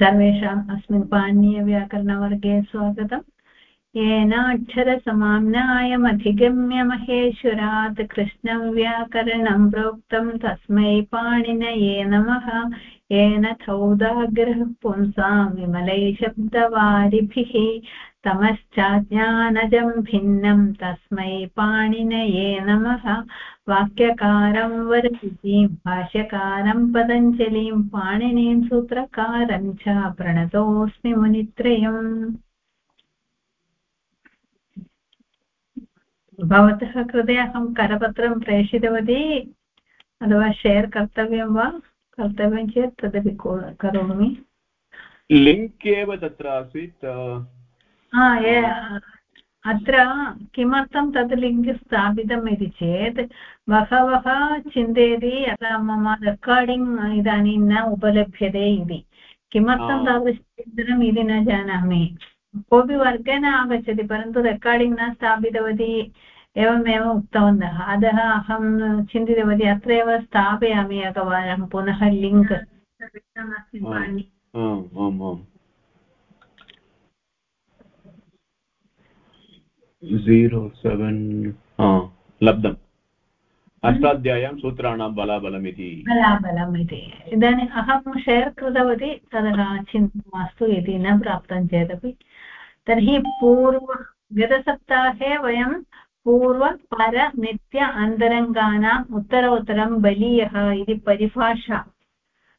सर्वेषाम् अस्मिन् पाणिनीयव्याकरणवर्गे स्वागतम्। येनाक्षरसमाम्नायमधिगम्य महेश्वरात् कृष्णं व्याकरणं प्रोक्तं। तस्मै पाणिनये नमः। येन थौदाग्रः पुंसां विमलै शब्दवारिभिः तमश्चाज्ञानजं भिन्नं तस्मै पाणिनये नमः। वाक्यकारं वरदितीं भाष्यकारं, पतञ्जलिं, पाणिनीं, सूत्रकारं च प्रणतोऽस्मि मुनित्रयम्। भवतः कृते अहं करपत्रं प्रेषितवती, अथवा शेर् कर्तव्यं वा? कर्तव्यं चेत् तदपि करोमि। लिङ्क् एव तत्र आसीत् अत्र किमर्थं तद् लिङ्क् स्थापितम् इति चेत् बहवः चिन्तयति यदा मम रेकार्डिङ्ग् इदानीं न उपलभ्यते इति। किमर्थं तादृशचिन्तनम् इति न जानामि। कोऽपि वर्गे न आगच्छति परन्तु रेकार्डिङ्ग् न स्थापितवती एवमेव उक्तवन्तः। अतः अहं चिन्तितवती अत्रैव स्थापयामि एकवारं पुनः लिङ्क्। Zero seven. लब्धम्। अष्टाध्याय्यां सूत्राणां बलाबलमिति। बलाबलम् इति इदानीम् अहं शेर् कृतवती ततः चिन्ता मास्तु यदि न प्राप्तं चेदपि। तर्हि पूर्व गतसप्ताहे वयं पूर्व पर नित्य अन्तरङ्गानाम् उत्तरोत्तरं बलीयः इति परिभाषा।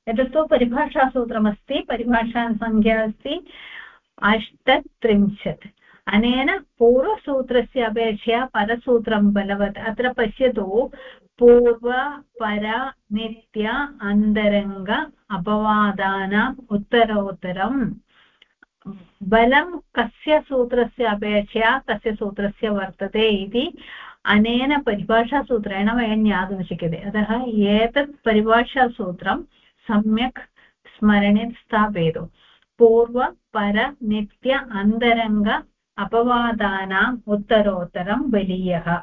एतत्तु परिभाषासूत्रमस्ति परिभाषासङ्ख्या अस्ति, अष्टत्रिंशत्। अनेन पूर्वसूत्रस्य अपेक्षया परसूत्रं बलवत्। अत्र पश्यतु पूर्व पर नित्य अन्तरङ्ग अपवादानाम् उत्तरोत्तरं बलं कस्य सूत्रस्य अपेक्षया कस्य सूत्रस्य वर्तते इति अनेन परिभाषासूत्रेण वयं ज्ञातुं शक्यते। अतः एतत् परिभाषासूत्रं सम्यक् स्मरणे स्थापयतु। पूर्व, पर, नित्य, अन्तरङ्ग अपवादानाम् उत्तरोत्तरं, बलीयः।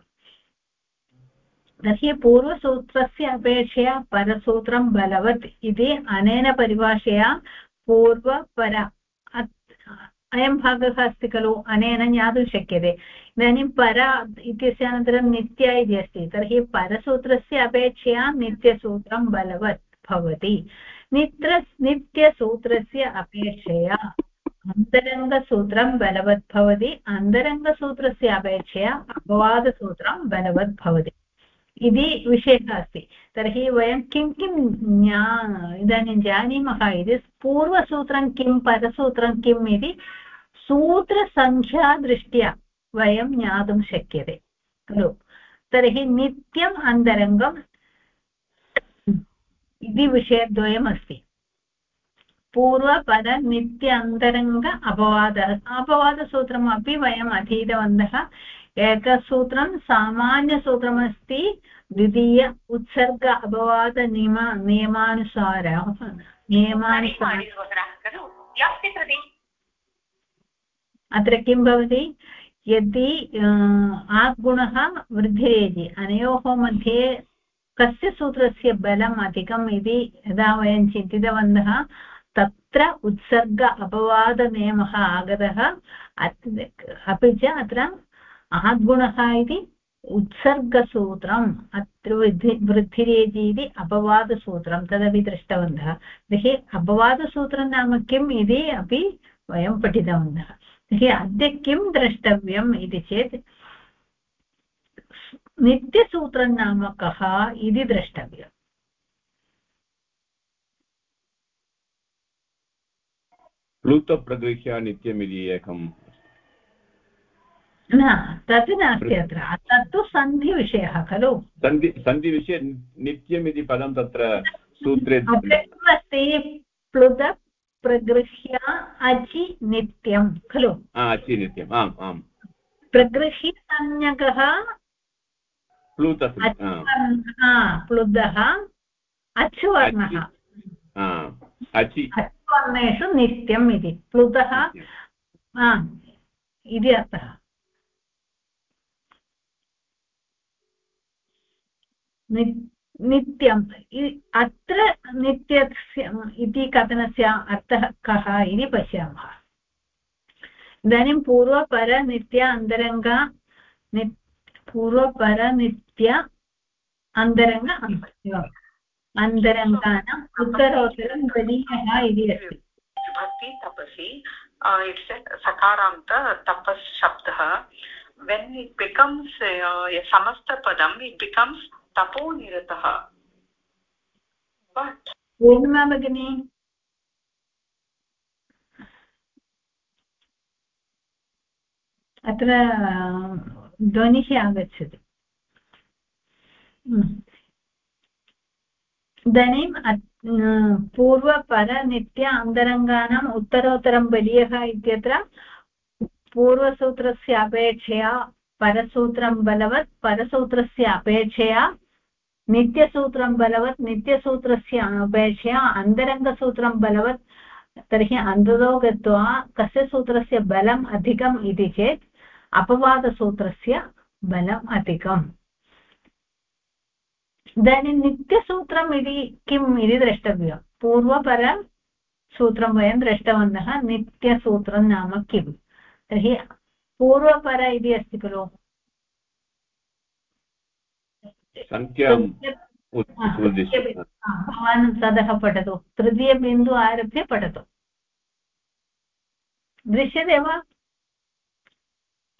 तर्हि पूर्वसूत्रस्य अपेक्षया परसूत्रं बलवत् इति अनेन परिभाषया पूर्वपर अयं भागः अस्ति खलु? अनेन ज्ञातुं शक्यते। इदानीं पर इत्यस्य अनन्तरं नित्य इति अस्ति। तर्हि परसूत्रस्य अपेक्षया नित्यसूत्रं बलवत् भवति। नित्र नित्यसूत्रस्य अपेक्षया अन्तरङ्गसूत्रं बलवत् भवति। अन्तरङ्गसूत्रस्य अपेक्षया अपवादसूत्रं बलवत् भवति। इति विषयः अस्ति। तर्हि वयं किं किं ज्ञा इदानीं जानीमः इति पूर्वसूत्रं किं, परसूत्रं किम् इति सूत्रसङ्ख्यादृष्ट्या वयं ज्ञातुं शक्यते, खलु? तर्हि नित्यम् अन्तरङ्गम् इति विषयद्वयमस्ति। पूर्वपद, नित्य, अन्तरङ्ग, अपवादः। अपवादसूत्रमपि वयम् अधीतवन्तः। एकसूत्रं सामान्यसूत्रमस्ति, द्वितीय, उत्सर्ग अपवादनियम नियमानुसारः नियमानुसारः। अत्र किं भवति? यदि आगुणः वृद्धिरेजि अनयोः मध्ये कस्य सूत्रस्य बलम् अधिकम् इति यदा वयं चिन्तितवन्तः, तत्र उत्सर्ग अपवादनियमः आगतः अपि च अत्र आद्गुणः इति उत्सर्गसूत्रम्, अत्र वृद्धि वृद्धिरेजि इति अपवादसूत्रं तदपि दृष्टवन्तः। तर्हि अपवादसूत्रं नाम किम् इति अपि वयं पठितवन्तः। तर्हि अद्य किं द्रष्टव्यम् इति चेत् नित्यसूत्रं नाम कः इति द्रष्टव्यम्। प्लुतप्रगृह्य नित्यमिति एकं न तत् नास्ति अत्र। तत्तु सन्धिविषयः खलु? सन्धि सन्धिविषये नित्यम् इति पदं तत्र सूत्रे अस्ति प्लुत प्रगृह्य अचि नित्यं खलु? अचि नित्यम् आम् आम्। प्रगृह्य संज्ञकः प्लुतः अचुवर्णः। अचुवर्णेषु नित्यम् इति प्लुतः इति अर्थः। नित्यम् अत्र नित्यस्य इति कथनस्य अर्थः कः इति पश्यामः। इदानीं पूर्वपरनित्य अन्तरङ्ग नि पूर्वपरनित्य अन्तरङ्ग अन्तरङ्गानाम् उत्तरोत्तरं बलीयः इति अस्ति। विभक्ति तपसि इट्स् सकारान्त तपस् शब्दः when it becomes uh, a samastapadam it becomes तपोनिरतः। पूर्णिमा भगिनी? अत्र ध्वनिः आगच्छति। इदानीं पूर्वपरनित्य अन्तरङ्गानाम् उत्तरोत्तरं बलीयः इत्यत्र पूर्वसूत्रस्य अपेक्षया परसूत्रं बलवत्, परसूत्रस्य अपेक्षया, नित्यसूत्रं बलवत्, नित्यसूत्रस्य अपेक्षया, अन्तरङ्गसूत्रं बलवत्, तर्हि अन्ततो गत्वा कस्य सूत्रस्य बलम् अधिकम् इति चेत्, अपवादसूत्रस्य बलम् अधिकम्। इदानीं नित्यसूत्रम् इति किम् इति द्रष्टव्यं? पूर्वपरसूत्रं वयं दृष्टवन्तः, नित्यसूत्रं नाम किम्? तर्हि पूर्वपर इति अस्ति खलु। भवान् ततः पठतु। तृतीयबिन्दु आरभ्य पठतु। दृश्यते वा?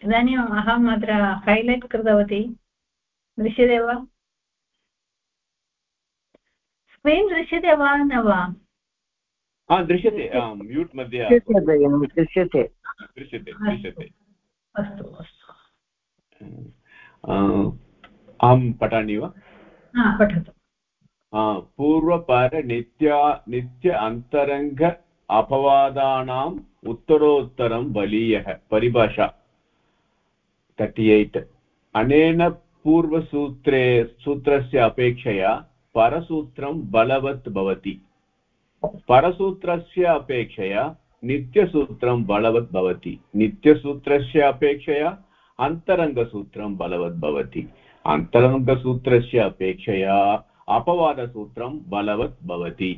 इदानीम् अहम् अत्र हैलैट् कृतवती। दृश्यते वा? स्क्रीन् दृश्यते वा न वा? दृश्यते। म्यूट् मध्ये दृश्यते। दृश्यते दृश्यते। अस्तु अस्तु। अहं पठामि वा? पठतु। पूर्वपरनित्या नित्य अन्तरङ्ग अपवादानाम् उत्तरोत्तरं बलीयः परिभाषा तर्टि एय्ट् अनेन पूर्वसूत्रे सूत्रस्य अपेक्षया परसूत्रं बलवत् भवति। परसूत्रस्य अपेक्षया नित्यसूत्रं बलवत् भवति। नित्यसूत्रस्य अपेक्षया अन्तरङ्गसूत्रं बलवत् भवति। अन्तरङ्गसूत्रस्य अपेक्षया अपवादसूत्रं बलवत् भवति।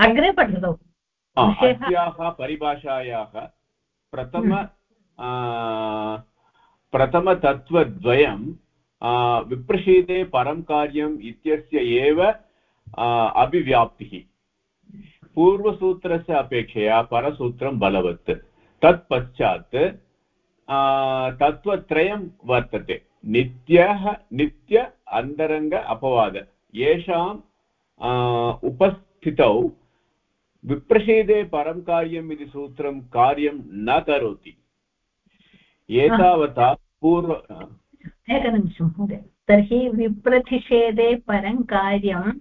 अग्रे पठतु। अस्याः परिभाषायाः प्रथम हम्म। प्रथमतत्त्वद्वयं विप्रषेदे परं कार्यम् इत्यस्य एव अभिव्याप्तिः। पूर्वसूत्रस्य अपेक्षया परसूत्रं बलवत्। तत्पश्चात् तत्त्वत्रयं वर्तते। नित्यः, नित्य, अन्तरङ्ग, अपवाद। येषाम् उपस्थितौ विप्रषेदे परं कार्यम् इति सूत्रं कार्यं न करोति। एतावता पूर्व एकनिमिषं महोदय। तर्हि विप्रतिषेधे परं कार्यम्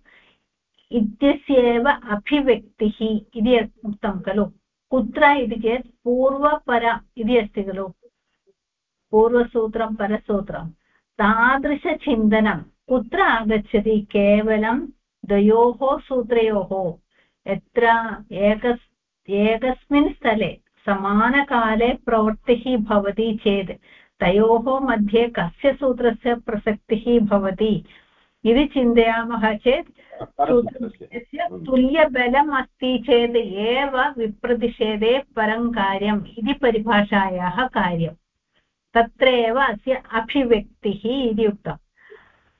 इत्यस्यैव अभिव्यक्तिः इति उक्तं खलु। कुत्र इति चेत् पूर्वपर इति अस्ति खलु। पूर्वसूत्रं, परसूत्रं। तादृशचिन्तनं कुत्र आगच्छति? केवलं द्वयोः सूत्रयोः। यत्र एक एकस्मिन् स्थले समानकाले प्रवृत्तिः भवति चेत् तयोः मध्ये कस्य सूत्रस्य प्रसक्तिः भवति? इति चिन्तयामः चेत् तुल्यबलम् अस्ति चेत् एव विप्रतिषेधे परं कार्यम् इति परिभाषायाः कार्यं तत्र एव अस्य अभिव्यक्तिः इति उक्तम्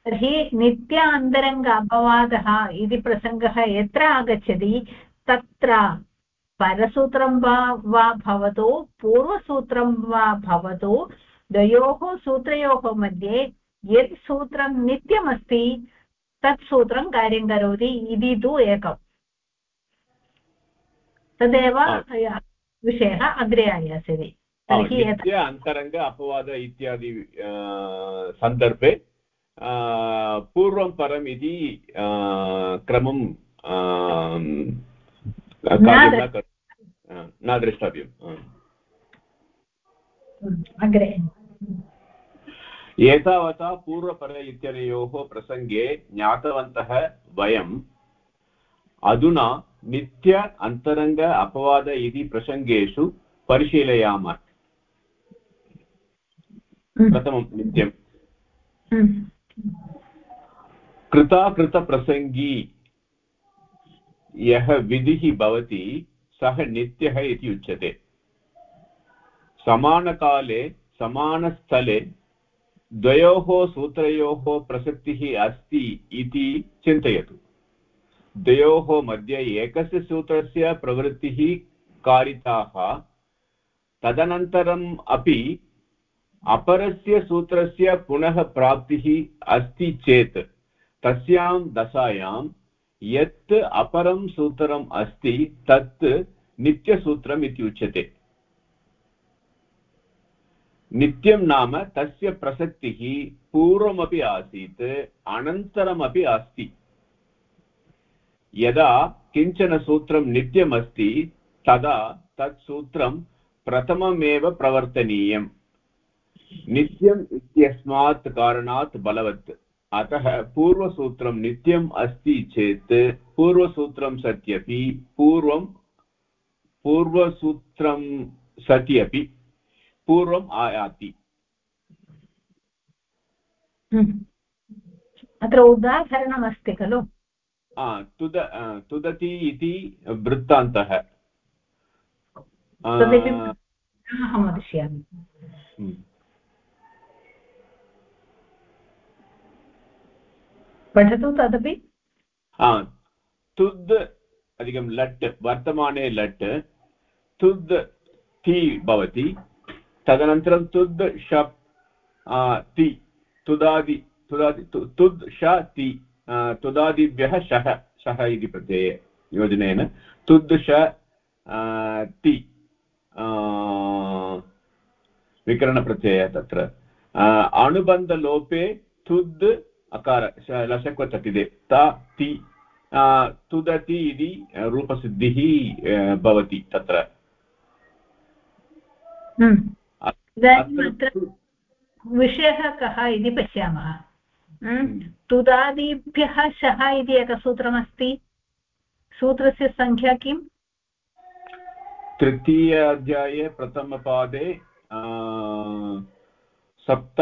तर्हि नित्य अन्तरङ्ग अपवादः इति प्रसङ्गः यत्र आगच्छति तत्र परसूत्रं वा वा भवतु पूर्वसूत्रं वा भवतु द्वयोः सूत्रयोः मध्ये यत् सूत्रं नित्यमस्ति तत् सूत्रं कार्यं करोति इति तु एकम्। तदेव विषयः अग्रे आयास्यति। तर्हि अन्तरङ्ग अपवाद इत्यादि सन्दर्भे पूर्वं परम् इति क्रमं न द्रष्टव्यम् अग्रे। एतावता पूर्वपर इत्यनयोः प्रसङ्गे ज्ञातवन्तः वयम् अधुना नित्य अन्तरङ्ग अपवाद इति प्रसङ्गेषु परिशीलयामः। प्रथमं नित्यं कृताकृतप्रसङ्गी यः विधिः भवति सः नित्यः इति उच्यते समानकाले समानस्थले द्वयोः सूत्रयोः प्रसक्तिः अस्ति इति चिन्तयतु। द्वयोः मध्ये एकस्य सूत्रस्य प्रवृत्तिः कारिताः, तदनन्तरम् अपि अपरस्य सूत्रस्य पुनः प्राप्तिः अस्ति चेत्, तस्यां दशायां यत् अपरं सूत्रम् अस्ति तत् नित्यसूत्रम् इति उच्यते नित्यं नाम तस्य प्रसक्तिः पूर्वमपि आसीत्, अनन्तरमपि अस्ति। यदा किंचन सूत्रं नित्यमस्ति, तदा तत् सूत्रं प्रथममेव प्रवर्तनीयम्। नित्यम् इत्यस्मात् कारणात् बलवत्। अतः पूर्वसूत्रं नित्यम् अस्ति चेत्, पूर्वसूत्रं सत्यपि, पूर्वं, पूर्वसूत्रं सत्यपि पूर्वम् आयाति। हम्म। अत्र उदाहरणमस्ति खलु। तुद तुदति इति वृत्तान्तः। अहं वदिष्यामि। हम्म। पठतु तदपि। तुद् अधिकं लट् वर्तमाने लट् तुद् ति भवति। तदनन्तरं तुद् शप् ति, तुदादि तुदादि तुद् श, ति तुदादिभ्यः शः शः इति प्रत्यये योजनेन तुद् श ति विकरणप्रत्ययः तत्र। अनुबन्धलोपे तुद् अकार लशक्वचटिदे ता, ति तुदति इति रूपसिद्धिः भवति तत्र। हम्म। विषयः कः इति पश्यामः हम्म। हम्म। तुदादिभ्यः शः इति एकसूत्रमस्ति सूत्रस्य सङ्ख्या किम् तृतीय अध्याये प्रथमपादे सप्त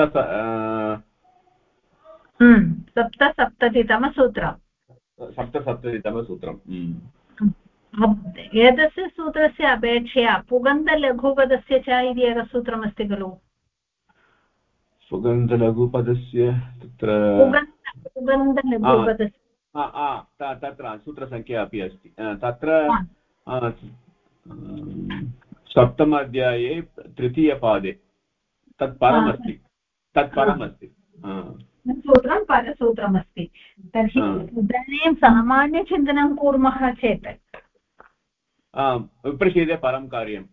हम्म, सप्तसप्ततितमसूत्रम् सप्तसप्ततितमसूत्रम् एतस्य सूत्रस्य अपेक्षया पुगन्धलघुपदस्य च इति एकसूत्रमस्ति खलु? सुगन्धलघुपदस्य तत्र तत्र सूत्रसङ्ख्या अपि अस्ति। तत्र सप्तम अध्याये तृतीयपादे। तत् परमस्ति। तत् परमस्ति। सूत्रं परसूत्रमस्ति। तर्हि इदानीं सामान्यचिन्तनं कुर्मः चेत् विप्रषेदे परं कार्यं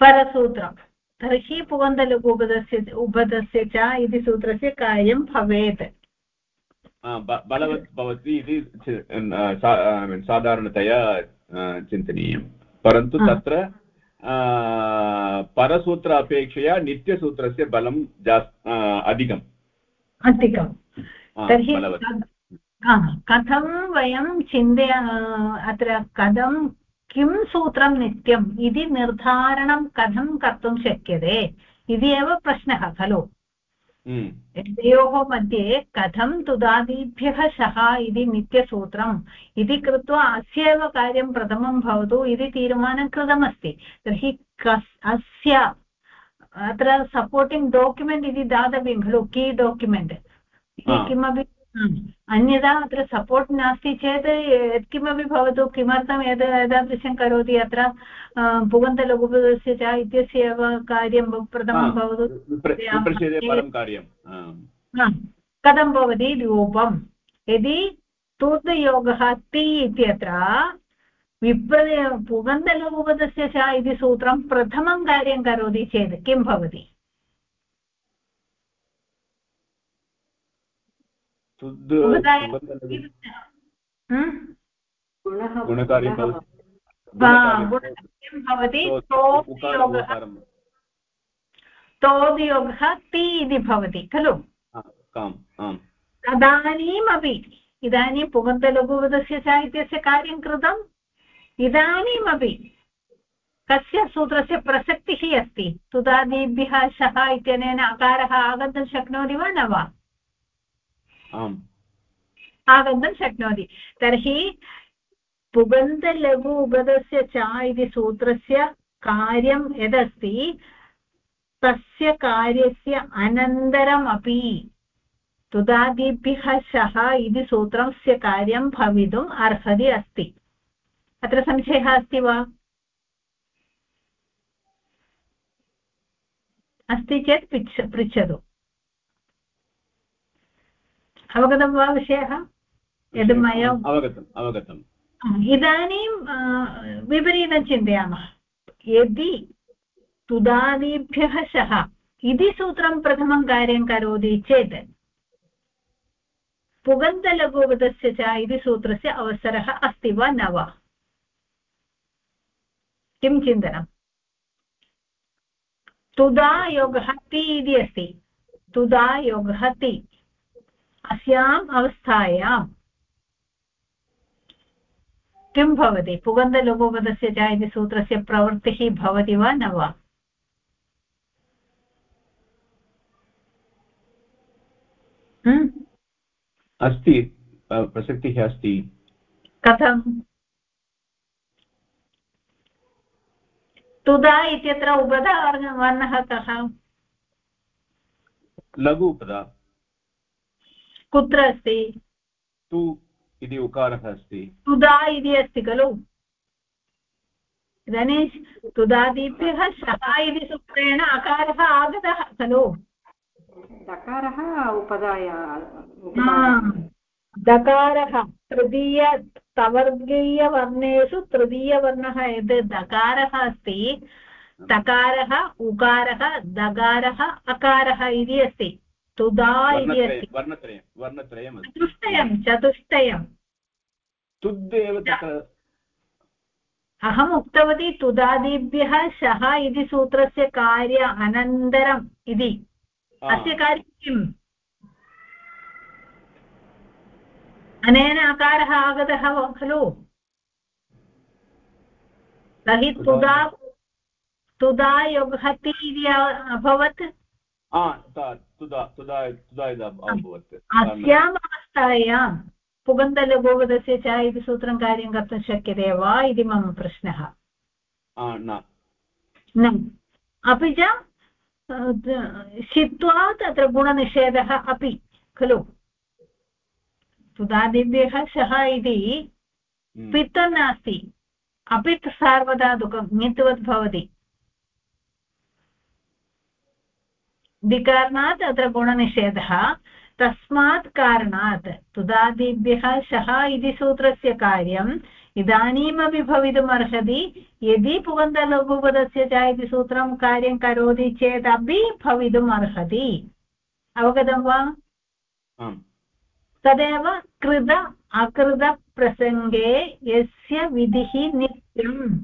परसूत्रं। तर्हि पुगन्तलघु उपदस्य उपदस्य च इति सूत्रस्य कार्यं भवेत्। बलवत् भवति इति साधारणतया चिन्तनीयं। परन्तु तत्र परसूत्र अपेक्षया नित्यसूत्रस्य बलं जास् अधिकम्। अधिकं तर्हि कथं वयं चिन्तय अत्र कथं किं सूत्रं नित्यम्? इति निर्धारणं कथं कर्तुं शक्यते? इति एव प्रश्नः खलु? द्वयोः हम्म। मध्ये कथं तुदादिभ्यः शः इति नित्यसूत्रम्? इति कृत्वा अस्य एव कार्यं प्रथमं भवतु इति तीर्मानं कृतमस्ति। तर्हि कस् अस्य अत्र सपोर्टिङ्ग् डोक्युमेण्ट् इति दातव्यं खलु? की डोक्युमेण्ट् किमपि अन्यथा अत्र सपोर्ट् नास्ति चेत् यत्किमपि भवतु किमर्थम् एत एतादृशं करोति अत्र पुगन्तलघुपदस्य च इत्यस्य एव कार्यं प्रथमं भवतु। कथं भवति रूपं यदि तूर्दयोगः ति इत्यत्र विप्रय पुगन्धलघुपदस्य च इति सूत्रं प्रथमं कार्यं करोति चेत् किं भवति? भवति तोद्योगः ति इति भवति खलु? तदानीमपि इदानीं पुगन्तलघुपदस्य च इत्यस्य कार्यं कृतम्। इदानीमपि कस्य सूत्रस्य प्रसक्तिः अस्ति? तुदादिभ्यः शः इत्यनेन अकारः आगन्तुं शक्नोति वा न वा? आम्। आगन्तुं शक्नोति। तर्हि पुगन्तलघु उपदस्य च इति सूत्रस्य कार्यं यदस्ति, तस्य कार्यस्य अनन्तरमपि तुदादिभ्यः शः इति सूत्रस्य कार्यं भवितुम् अर्हति अस्ति। अत्र संशयः अस्ति वा? अस्ति चेत् पृच्छ, पृच्छतु। अवगतं वा विषयः? यद् मया अवगतम् अवगतम्। इदानीं विपरीतं चिन्तयामः। यदि तुदादिभ्यः शः इति सूत्रं प्रथमं कार्यं करोति चेत् पुगन्तलघुपदस्य च इति सूत्रस्य अवसरः अस्ति वा न वा? किं चिन्तनम् तुदा योगः ति इति अस्ति। तुदा योगः ति। अस्याम् अवस्थायाम् किं भवति? पुगन्धलघुपदस्य च इति सूत्रस्य प्रवृत्तिः भवति वा न वा? अस्ति प्रसक्तिः अस्ति। कथं तुदा इत्यत्र उपदा वर्णः कः? लघु उपदा। कुत्र अस्ति? तु इति उकारः अस्ति। तुदा इति अस्ति खलु? इदानीं तुदादिभ्यः शः इति सूत्रेण अकारः आगतः खलु? दकारः उपदाय दकारः तृतीय तवर्गीयवर्णेषु तृतीयवर्णः यद् दकारः अस्ति तकारः उकारः दकारः अकारः इति अस्ति। तुदा इति अस्ति. वर्णत्रयं चतुष्टयं चतुष्टयं. तुद्देव तत्र अहम् उक्तवती तुदादिभ्यः शः इति सूत्रस्य कार्य अनन्तरम् इति. अस्य कार्यं किम्? अनेन अकारः आगतः खलु? तर्हि तुदा तुदा योगहति इति अभवत्? अस्याम् अवस्थायां पुगन्तलघुवदस्य च इति सूत्रं कार्यं कर्तुं शक्यते वा इति मम प्रश्नः न अपि च छित्त्वा तत्र गुणनिषेधः अपि खलु सुधादिभ्यः शः इति हम्म। पित् नास्ति अपित् सार्वधातुकं ङित्वत् भवति दिकारणात् अत्र गुणनिषेधः तस्मात् कारणात्। तुदादिभ्यः शः इति सूत्रस्य कार्यम् इदानीमपि भवितुम् अर्हति यदि पुगन्तलघुपदस्य च इति सूत्रं कार्यं करोति चेदपि भवितुम् अर्हति अवगतं वा? तदेव कृत अकृतप्रसङ्गे यस्य विधिः नित्यम्।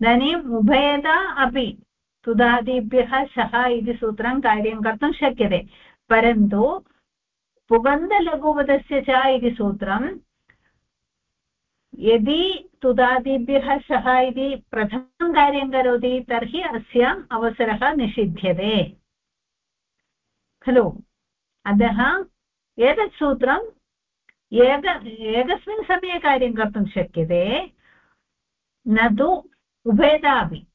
इदानीम् उभयता अपि तुदादिभ्यः शः इति सूत्रं कार्यं कर्तुं शक्यते परन्तु पुगन्धलघुपदस्य च इति सूत्रं यदि तुदादिभ्यः शः इति प्रथमं कार्यं करोति तर्हि अस्याम् अवसरः निषिध्यते खलु अतः एतत् सूत्रम् एक एकस्मिन् समये कार्यं कर्तुं शक्यते न तु उभयतापि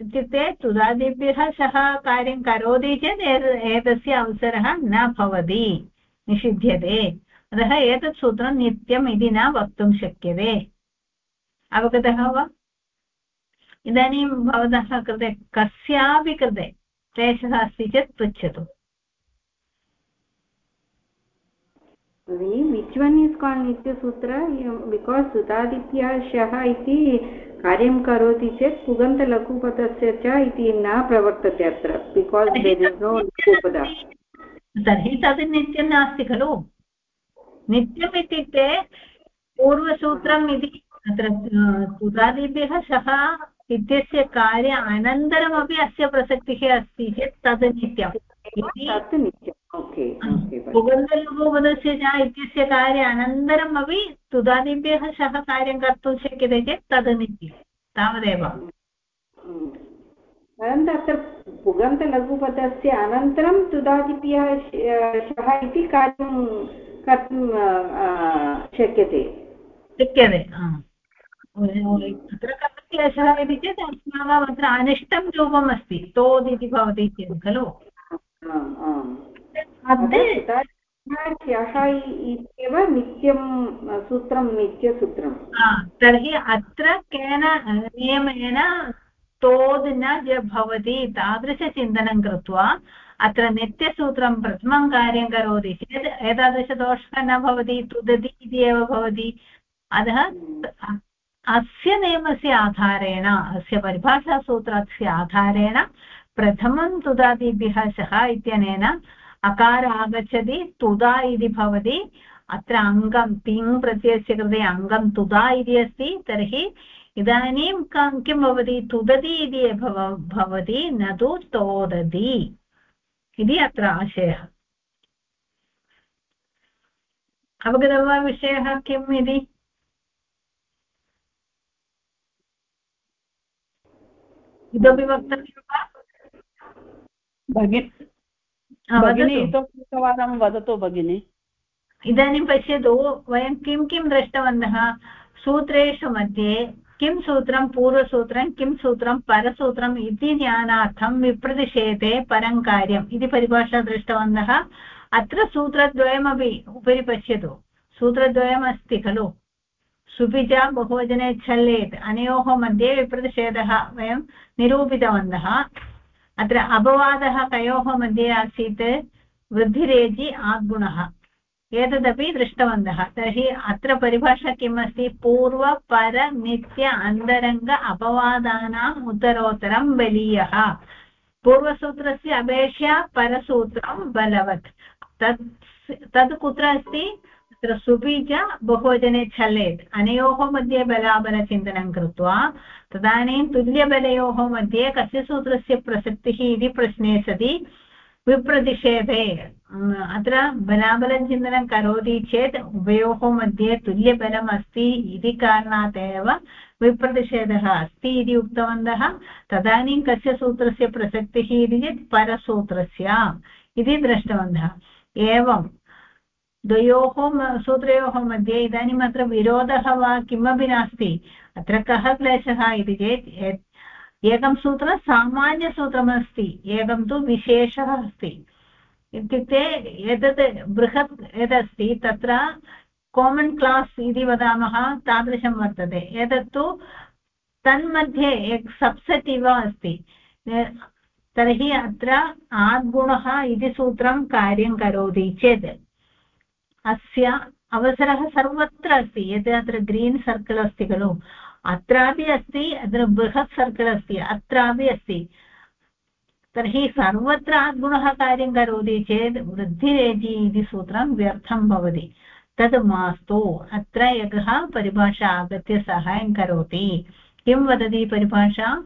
इत्युक्ते तुदादिभ्यः सः कार्यं करोति चेत् एतस्य अवसरः न भवति, निषिध्यते। अतः एतत् सूत्रं नित्यम् इति न वक्तुं शक्यते। अवगतः वा? इदानीं भवतः कृते कस्यापि कृते क्लेशः अस्ति चेत् पृच्छतु। which one is called nitya because sudaditya shah iti कार्यं करोति चेत् पुगन्तलघुपदस्य च इति न प्रवर्तते अत्र बिकास् देर् इस् नो लघुपद। तर्हि तद् नित्यं नास्ति खलु। नित्यम् इत्युक्ते पूर्वसूत्रम् इति अत्र सुदादिभ्यः सः इत्यस्य कार्य अनन्तरमपि अस्य प्रसक्तिः अस्ति चेत् तद् नित्यम्। तत् नित्यम्। पुगन्धलघुपदस्य च इत्यस्य कार्य अनन्तरम् अपि तुदादिभ्यः सह कार्यं कर्तुं शक्यते चेत् तद् नित्यं तावदेव परन्तु अत्र पुगन्तलघुपदस्य अनन्तरं तुदादिप्यः शः इति कार्यं कर्तुं शक्यते। शक्यते अत्र कः क्लेशः इति चेत् अस्माकम् अत्र अनिष्टं रूपम् अस्ति तोद् इति भवति चेत् खलु? ह्यः इत्येव नित्यं सूत्रं नित्यसूत्रं तर्हि अत्र केन नियमेन तोद् न भवति तादृशचिन्तनं कृत्वा अत्र नित्यसूत्रं प्रथमं कार्यं करोति चेत् एतादृशदोषः न भवति तुदति इति एव भवति। अतः अस्य नियमस्य आधारेण अस्य परिभाषासूत्रस्य आधारेण प्रथमं तुदादिभ्यः शः इत्यनेन अकार आगच्छति तुदा इति भवति। अत्र अङ्गं, तिङ् प्रत्ययस्य कृते अङ्गं तुदा इति अस्ति, तर्हि इदानीं किं भवति? तुदति इति भवति, न तु तोदति इति अत्र आशयः। अवगतं वा विषयः किम् इति? इतोपि वक्तव्यं वा? भगिनी भगिनी इतोपि एकवारं वदतु भगिनि। इदानीं पश्यतु वयं किं किं दृष्टवन्तः? सूत्रेषु मध्ये किं सूत्रं पूर्वसूत्रं किं सूत्रं परसूत्रम् इति ज्ञानार्थं विप्रतिषेधे परं कार्यम् इति परिभाषा दृष्टवन्तः। अत्र सूत्रद्वयमपि उपरि पश्यतु। सूत्रद्वयमस्ति खलु। सुपिजा बहुवचने छल्लेत् अनयोः मध्ये विप्रतिषेधः वयं निरूपितवन्तः। अत्र अपवादः कयोः मध्ये आसीत् वृद्धिरेजि आद्गुणः। एतदपि दृष्टवन्तः। तर्हि अत्र परिभाषा किम् अस्ति पूर्वपर नित्य, अन्तरङ्ग, अपवादानाम् उत्तरोत्तरं, बलीयः। पूर्वसूत्रस्य अपेक्षया परसूत्रं बलवत्। तत् तद् कुत्र अस्ति? तत्र सुबीज बहुवचने छलेत् अनयोः मध्ये बलाबलचिन्तनं कृत्वा तदानीं तुल्यबलयोः मध्ये कस्य सूत्रस्य प्रसक्तिः इति प्रश्ने सति। विप्रतिषेधे अत्र बलाबलचिन्तनं करोति चेत् उभयोः मध्ये तुल्यबलम् अस्ति इति कारणात् एव विप्रतिषेधः अस्ति इति उक्तवन्तः। तदानीं कस्य सूत्रस्य प्रसक्तिः इति चेत् परसूत्रस्य इति दृष्टवन्तः। एवं द्वयोः सूत्रयोः मध्ये इदानीम् अत्र विरोधः वा किमपि नास्ति। अत्र कः क्लेशः इति चेत् एकं सूत्रं सामान्यसूत्रमस्ति, एकं तु विशेषः अस्ति। इत्युक्ते एतत् बृहत् यदस्ति, तत्र कामन् क्लास् इति वदामः, तादृशं वर्तते। एतत्तु तन्मध्ये एक सब्सेट् इव अस्ति। तर्हि अत्र आद्गुणः इति सूत्रं कार्यं करोति चेत्। अस्य अवसरः सर्वत्र अस्ति यद् अत्र ग्रीन् सर्कल् अस्ति खलु। अत्रापि अस्ति, अत्र बृहत् सर्कल् अस्ति, अत्रापि अस्ति। तर्हि सर्वत्र आद्गुणः कार्यं करोति चेत् वृद्धिरेजि इति सूत्रं व्यर्थं भवति। तद् मास्तु, अत्र एकः परिभाषा आगत्य सहायं करोति। किं वदति परिभाषा?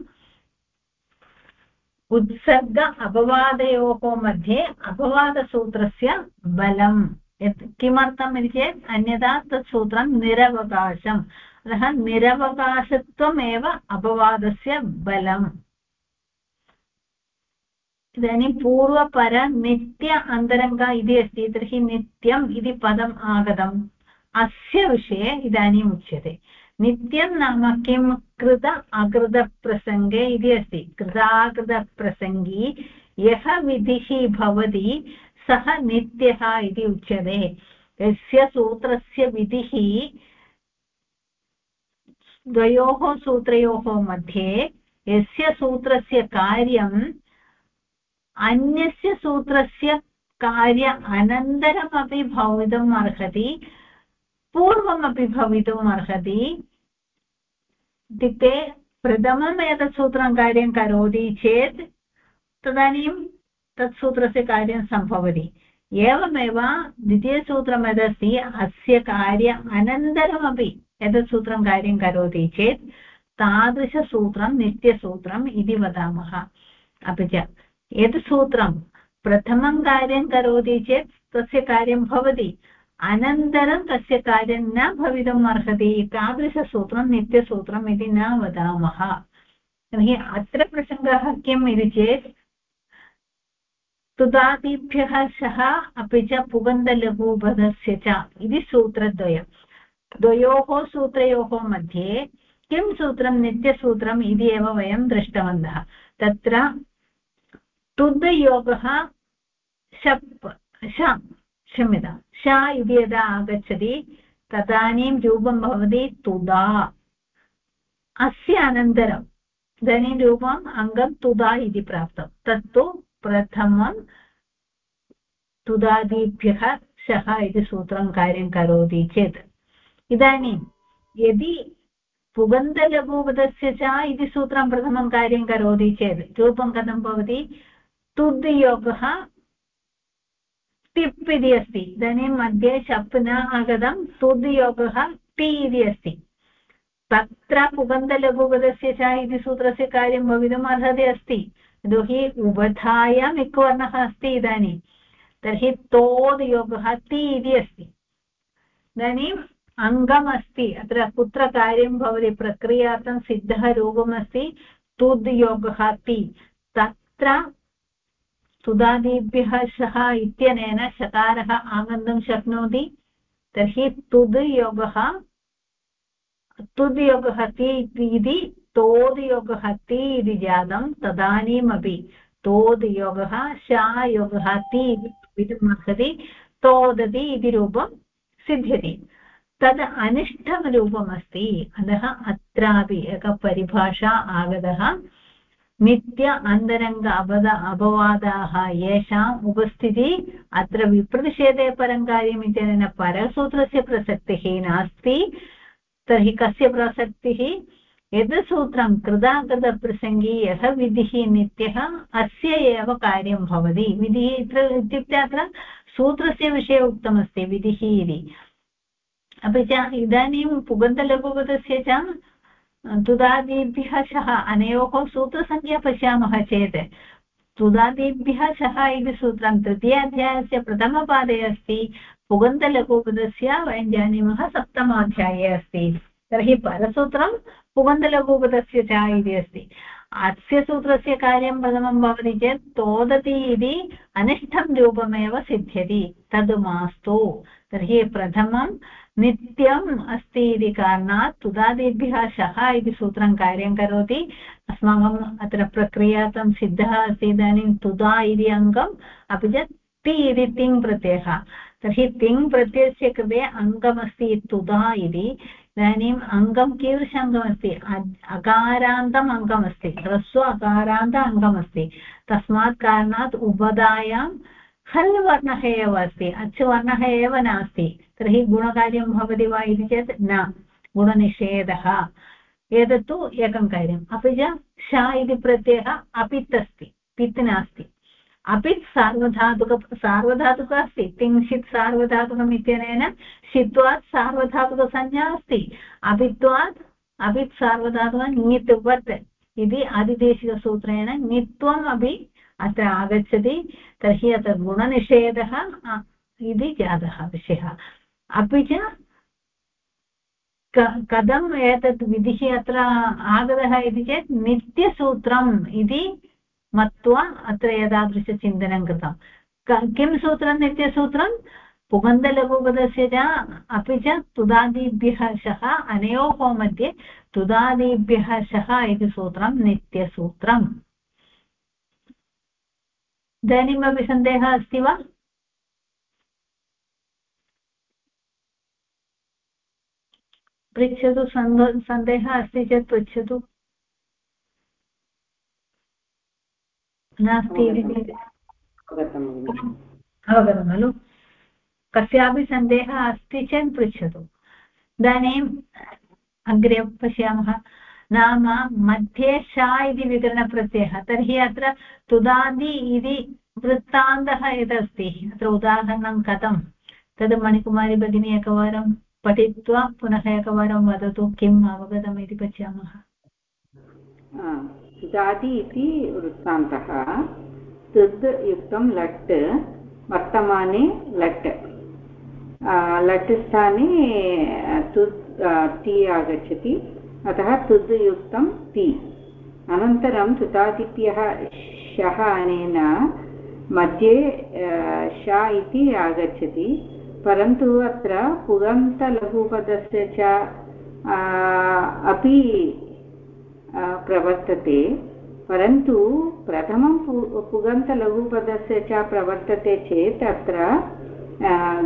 उत्सर्ग अपवादयोः मध्ये अपवादसूत्रस्य बलम्। यत् किमर्थम् इति चेत् अन्यथा तत् सूत्रं निरवकाशम्? अतः निरवकाशत्वमेव अपवादस्य बलम्। इदानीं पूर्वपर नित्य अन्तरङ्ग इति अस्ति, तर्हि नित्यम् इति पदम् आगतम्। अस्य विषये इदानीम् उच्यते। नित्यं नाम किं? कृत अकृतप्रसङ्गे इति अस्ति। कृताकृतप्रसङ्गी यः विधिः भवति सः नित्यः इति उच्यते। यस्य सूत्रस्य विधिः द्वयोः सूत्रयोः मध्ये यस्य सूत्रस्य कार्यम् अन्यस्य सूत्रस्य कार्य अनन्तरमपि भवितुम् अर्हति, पूर्वमपि भवितुम् अर्हति। इत्युक्ते प्रथमम् एतत् सूत्रं कार्यं करोति चेत् तदानीं तत् सूत्रस्य कार्यं सम्भवति। एवमेव द्वितीयसूत्रं यदस्ति अस्य कार्य अनन्तरमपि एतत् सूत्रं कार्यं करोति चेत् तादृशसूत्रं नित्यसूत्रम् इति वदामः अपि च। यत् सूत्रं प्रथमं कार्यं करोति चेत् तस्य कार्यं भवति, अनन्तरं तस्य कार्यं न भवितुम् अर्हति, तादृशसूत्रं नित्यसूत्रम् इति न वदामः। तर्हि अत्र प्रसङ्गः किम् इति चेत् तुदादिभ्यः सः अपि च पुगन्धलघुपदस्य च इति सूत्रद्वयं द्वयोः सूत्रयोः मध्ये किं सूत्रं, नित्यसूत्रम् इति एव वयं दृष्टवन्तः। तत्र तुद्योगः शप्, श क्षम्यतां श इति यदा आगच्छति, तदानीं रूपं भवति तुदा। अस्य अनन्तरम् इदानीं रूपम् अङ्गं तुदा इति प्राप्तं। तत्तु प्रथमं तुदादिभ्यः शः इति सूत्रं कार्यं करोति चेत्। इदानीं यदि पुगन्तलघुपदस्य च इति सूत्रं प्रथमं कार्यं करोति चेत्, रूपं कथं भवति? तुद्योगः टिप् इति अस्ति। इदानीं मध्ये शप् न आगतं, तुद्योगः टि इति अस्ति। तत्र पुगन्तलघुपदस्य च इति सूत्रस्य कार्यं भवितुम् अर्हति अस्ति। यतोहि उभधायाम् इक्वर्णः अस्ति इदानीं। तर्हि तोद् योगः ति इति अस्ति। इदानीम् अङ्गम् अस्ति। अत्र कुत्र कार्यं भवति, प्रक्रियार्थं सिद्धः रूपमस्ति तुद् ति। तत्र तुदादिभ्यः शः इत्यनेन शकारः आगन्तुं शक्नोति। तर्हि तुद् योगः तुद् ति इति तोद्योगः ति इति जातं तदानीमपि। तोद्योगः शायोगः ति इति तोदति इति रूपं सिद्ध्यति। तद् अनिष्टं रूपमस्ति अतः अत्रापि एकः परिभाषा आगतः। नित्य अन्तरङ्ग अवद अपवादाः येषाम् उपस्थितिः अत्र विप्रतिषेधे परं कार्यम् इत्यनेन परसूत्रस्य प्रसक्तिः नास्ति। तर्हि कस्य प्रसक्तिः? यद् सूत्रं कृदाकृतप्रसङ्गे यः विधिः नित्यः, अस्य एव कार्यं भवति। विधिः इत्युक्ते अत्र सूत्रस्य विषये उक्तमस्ति, विधिः इति। अपि च इदानीं पुगन्तलघुपदस्य च, तुदादिभ्यः शः अनयोः सूत्रसङ्ख्या पश्यामः चेत्, तुदादिभ्यः शः इति सूत्रं तृतीयाध्यायस्य प्रथमपादे अस्ति, पुगन्तलघुपदस्य वयं जानीमः सप्तमाध्याये अस्ति। तर्हि परसूत्रं पुगन्तलघुपदस्य च इति अस्ति। अस्य सूत्रस्य कार्यं प्रथमं भवति चेत् तोदति इति अनिष्टं रूपमेव सिद्ध्यति। तद् मास्तु। तर्हि प्रथमं नित्यम् अस्ति इति कारणात् तुदादिभ्यः शः इति सूत्रं कार्यं करोति। अस्माकम् अत्र प्रक्रियार्थं सिद्धः अस्ति इदानीं तुदा इति अङ्गम् अपि च ति इति तिङ् प्रत्ययः। तर्हि तिङ् प्रत्ययस्य कृते अङ्गमस्ति तुदा इति। इदानीम् अङ्गं कीदृश अङ्गमस्ति अकारान्तम् अङ्गमस्ति, ह्रस्व अकारान्त अङ्गमस्ति। तस्मात् कारणात् उपधायां हल् वर्णः एव अस्ति, अच् वर्णः एव नास्ति। तर्हि गुणकार्यं भवति वा इति चेत् न, गुणनिषेधः। एतत्तु एकं कार्यम्। अपि च श इति प्रत्ययः अपित् अस्ति पित् नास्ति। अपि सार्वधातुक सार्वधातुक अस्ति तिंशित् सार्वधातुकम् इत्यनेन षित्वात् सार्वधातुकसंज्ञा अस्ति अपित्वात्, अपित् सार्वधातुक ङित्वत् इति आदिदेशिकसूत्रेण ङित्वम् अपि अत्र आगच्छति, तर्हि अत्र गुणनिषेधः इति जातः विषयः। अपि च कथम् एतत् विधिः अत्र आगतः इति चेत् नित्यसूत्रम् इति मत्वा अत्र एतादृशचिन्तनं कृतं। किं सूत्रं? नित्यसूत्रं पुगन्धलघुपदस्य च अपि च तुदादिभ्यः शः अनयोः मध्ये तुदादिभ्यः शः इति सूत्रं, नित्यसूत्रम्। इदानीमपि सन्देहः अस्ति वा? पृच्छतु सन्देहः अस्ति चेत् पृच्छतु। नास्ति अवगतं खलु? कस्यापि सन्देहः अस्ति चेत् पृच्छतु। इदानीम् अग्रे पश्यामः। नाम मध्ये शा इति विकरणप्रत्ययः। तर्हि अत्र तुदादि इति वृत्तान्तः यदस्ति। अत्र उदाहरणं कथं? तद् मणिकुमारी भगिनी एकवारं पठित्वा पुनः एकवारं वदतु किम् अवगतम् इति पश्यामः। दादि इति वृत्तान्तः। तद् युक्तं लट्, वर्तमाने लट्। लट् स्थाने तुद् ति आगच्छति। अतः तुद् युक्तं ति। अनन्तरं तुतादित्यः शः अनेन मध्ये श इति आगच्छति। परन्तु अत्र पुगन्तलघुपदस्य च अपि प्रवर्तते परन्तु प्रथमं पु पुगन्तलघुपदस्य च प्रवर्तते चेत् अत्र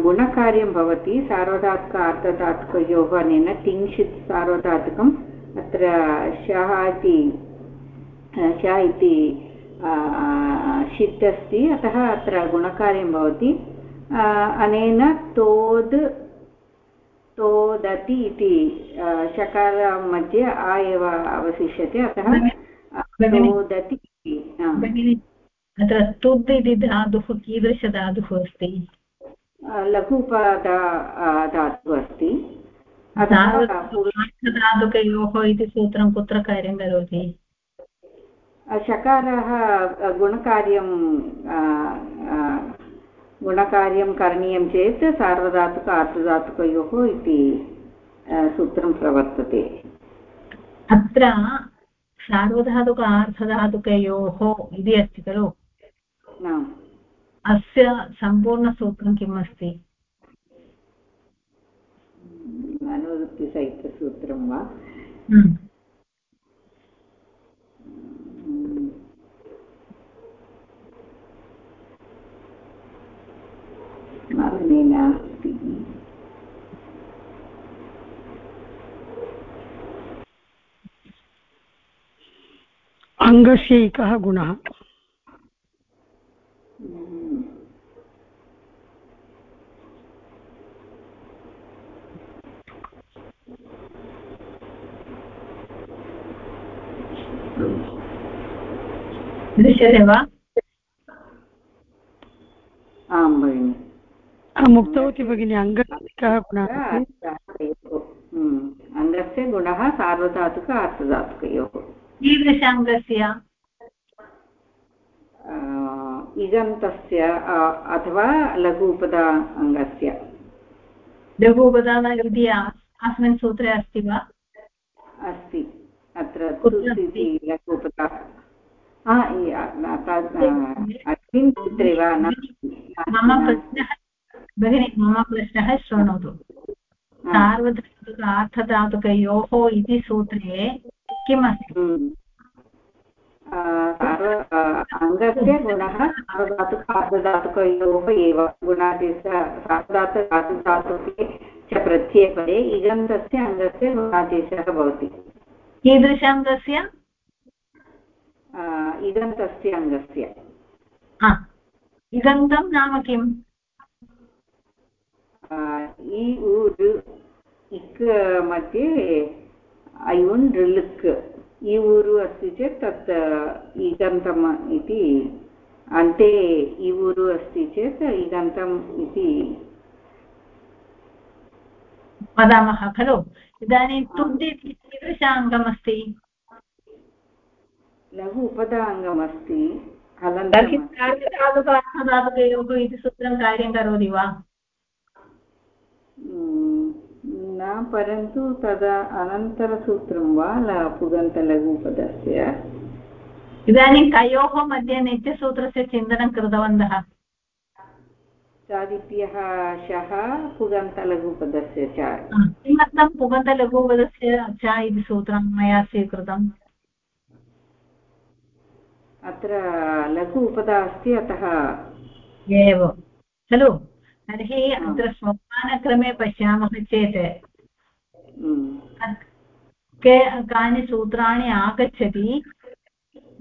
गुणकार्यं भवति सार्वधातुक अर्थधातुकयोः अनेन तिंशित् सार्वधातुकम् अत्र शः इति श इति षित् अस्ति अतः अत्र गुणकार्यं भवति अनेन तोद् तोदति इति शकार मध्ये आ एव अवशिष्यते अतः अत्र तुद् इति धातुः कीदृशधातुः अस्ति? लघुपदा धातुः अस्ति। धातुकयोः इति सूत्रं कुत्र कार्यं करोति? शकारः गुणकार्यं गुणकार्यं करणीयं चेत् सार्वधातुक आर्धधातुकयोः इति सूत्रं प्रवर्तते। अत्र सार्वधातुक आर्धधातुकयोः इति अस्ति खलु? अस्य सम्पूर्णसूत्रं किम् अस्ति अनुवृत्तिसहितसूत्रं वा स्मरणे नास्ति अङ्गस्य एकः गुणः। दृश्यते वा? आं भगिनि। अहम् उक्तवती भगिनि अङ्गस्य कः गुणः अङ्गस्य गुणः सार्वधातुक अर्थधातुकयोः कीदृशाङ्गस्य? इगन्तस्य अथवा लघु उपदा अङ्गस्य लघु उपदान इति अस्मिन् सूत्रे अस्ति वा? अस्ति। अत्र इति लघु उपदा अस्मिन् सूत्रे वा? मम प्रश्नः भगिनि मम प्रश्नः शृणोतु सार्वधातुक अर्थधातुकयोः इति सूत्रे किम् अस्ति हम्म। अङ्गस्य गुणः सार्वधातुक अर्धधातुकयोः एव। गुणादेश सार्वधातुक अर्धधातुके च प्रत्ययपदे इगन्तस्य अङ्गस्य गुणादेशः भवति। कीदृशाङ्गस्य? इगन्तस्य अङ्गस्य। इगन्तं नाम किम्? इ उर् इक् मध्ये अयुन् ऋलुक् इ ऊरु अस्ति चेत् तत् इगन्तम् इति अन्ते इ ऊरु अस्ति चेत् इगन्तम् इति वदामः खलु इदानीं तुद् इति कीदृशाङ्गमस्ति लघु उपदाङ्गमस्ति तर्हि सार्वधातुक इति सूत्रं कार्यं करोति वा न परन्तु तदा अनन्तरसूत्रं वा पुगन्तलघुपदस्य इदानीं तयोः मध्ये नित्यसूत्रस्य चिन्तनं कृतवन्तः। चादित्यः शः पुगन्तलघुपदस्य च। किमर्थं पुगन्तलघुपदस्य च इति सूत्रं मया स्वीकृतम् अत्र लघु उपदा अस्ति अतः। एव। खलु? तर्हि अत्र सोपानक्रमे पश्यामः चेत् के कानि सूत्राणि आगच्छति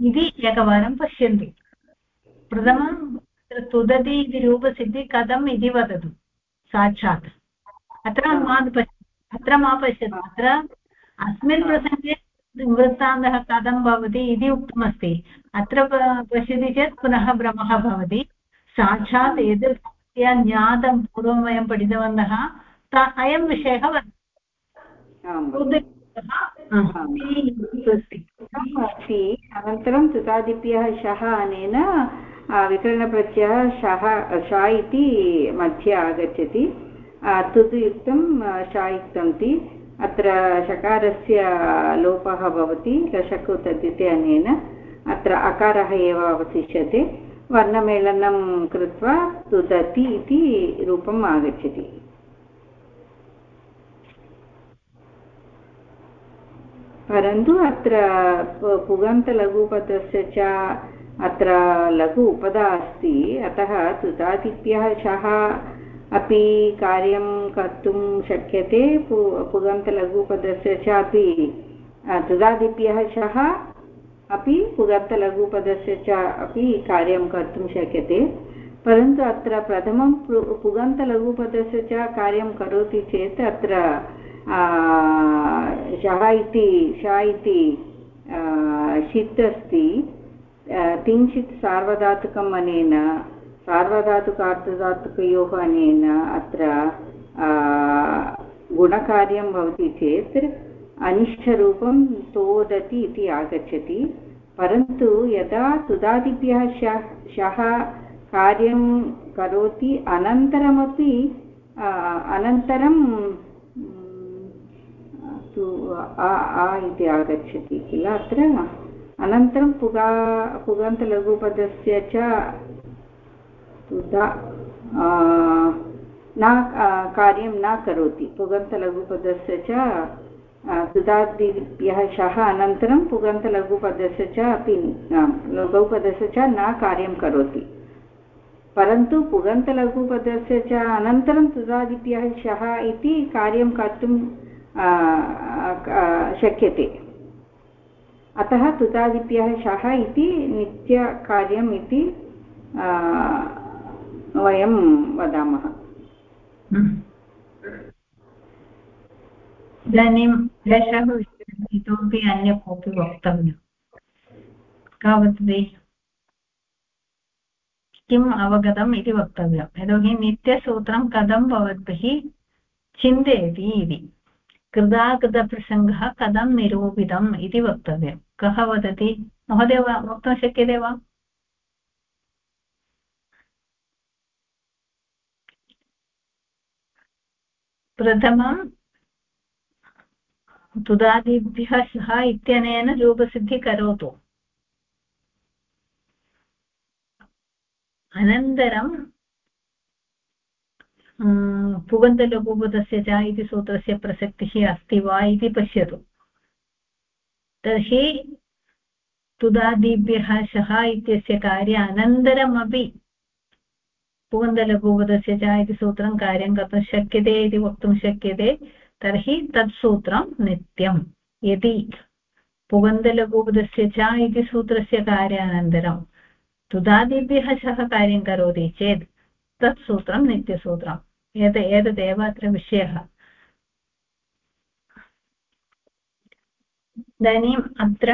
इति एकवारं पश्यन्तु। प्रथमं तुदति इति रूपसिद्धि कथम् इति वदतु साक्षात्। अत्र मा पश्य अत्र मा पश्यतु। अत्र अस्मिन् प्रसङ्गे वृत्तान्तः कथं भवति इति उक्तमस्ति। अत्र पश्यति चेत् पुनः भ्रमः भवति। साक्षात् यद् ज्ञातं पूर्वं वयं पठितवन्तः अयं विषयः अस्ति अनन्तरं तुतादिभ्यः शः अनेन विकरणप्रत्ययः शः श इति मध्ये आगच्छति। तुतु युक्तं श अत्र शकारस्य लोपः भवति लशक् तद्यते अनेन अत्र अकारः एव अवशिष्यते। वर्णमेलनं कृत्वा तुदति इति रूपम् आगच्छति। परन्तु अत्र पुगन्तलघुपदस्य च अत्र लघु उपदा अस्ति, अतः तुदादित्यः शः अपि कार्यं कर्तुं शक्यते, पु, पुगन्तलघुपदस्य च तुदादिभ्यः शः अपि पुगन्तलघुपदस्य च अपि कार्यं कर्तुं शक्यते, परन्तु अत्र प्रथमं पुगन्तलघुपदस्य च कार्यं करोति चेत् अत्र शः इति, श इति षित् अस्ति तिंशित् सार्वधातुकम् अनेन चेत् अनिष्टरूपं तोदति इति आगच्छति, परन्तु यदा तुदादिभ्यः शः कार्यं करोति, अनन्तरमपि अनन्तरं तु, आ इति आगच्छति किल अत्र? अनन्तरं पुगा, पुगन्तलघुपदस्य च न कार्यं न करोति, पुगन्तलघुपदस्य च सुधादिभ्यः शः अनन्तरं पुगन्तलघुपदस्य च अपि लघुपदस्य च न कार्यं करोति। परन्तु पुगन्तलघुपदस्य च अनन्तरं सुधादिभ्यः शः इति कार्यं कर्तुं शक्यते। अतः तुतादिभ्यः शः इति नित्यकार्यम् इति वयं वदामः। हम्म। इदानीं क्लेशः इतोपि अन्य कोऽपि वक्तव्यं का वदति किम् अवगतम् इति वक्तव्यं यतोहि नित्यसूत्रं कथं भवद्भिः चिन्तयति इति। कृदाकृतप्रसङ्गः कथं निरूपितम् इति वक्तव्यं कः वदति? महोदय वक्तुं शक्यते वा? प्रथमं तुदादिभ्यः सः इत्यनेन रूपसिद्धि करोतु अनन्तरं पुगन्तलघुपदस्य च इति सूत्रस्य प्रसक्तिः अस्ति वा इति पश्यतु। तर्हि तुदादिभ्यः शः इत्यस्य कार्य अनन्तरमपि पुगन्तलघुपदस्य च इति सूत्रं कार्यं कर्तुं शक्यते इति वक्तुं शक्यते। तर्हि तत् सूत्रं नित्यम्। यदि पुगन्तलघुपदस्य च इति सूत्रस्य कार्यानन्तरं तुदादिभ्यः सह कार्यं करोति चेत् तत् सूत्रं नित्यसूत्रम्। एत एतदेव अत्र विषयः। इदानीम् अत्र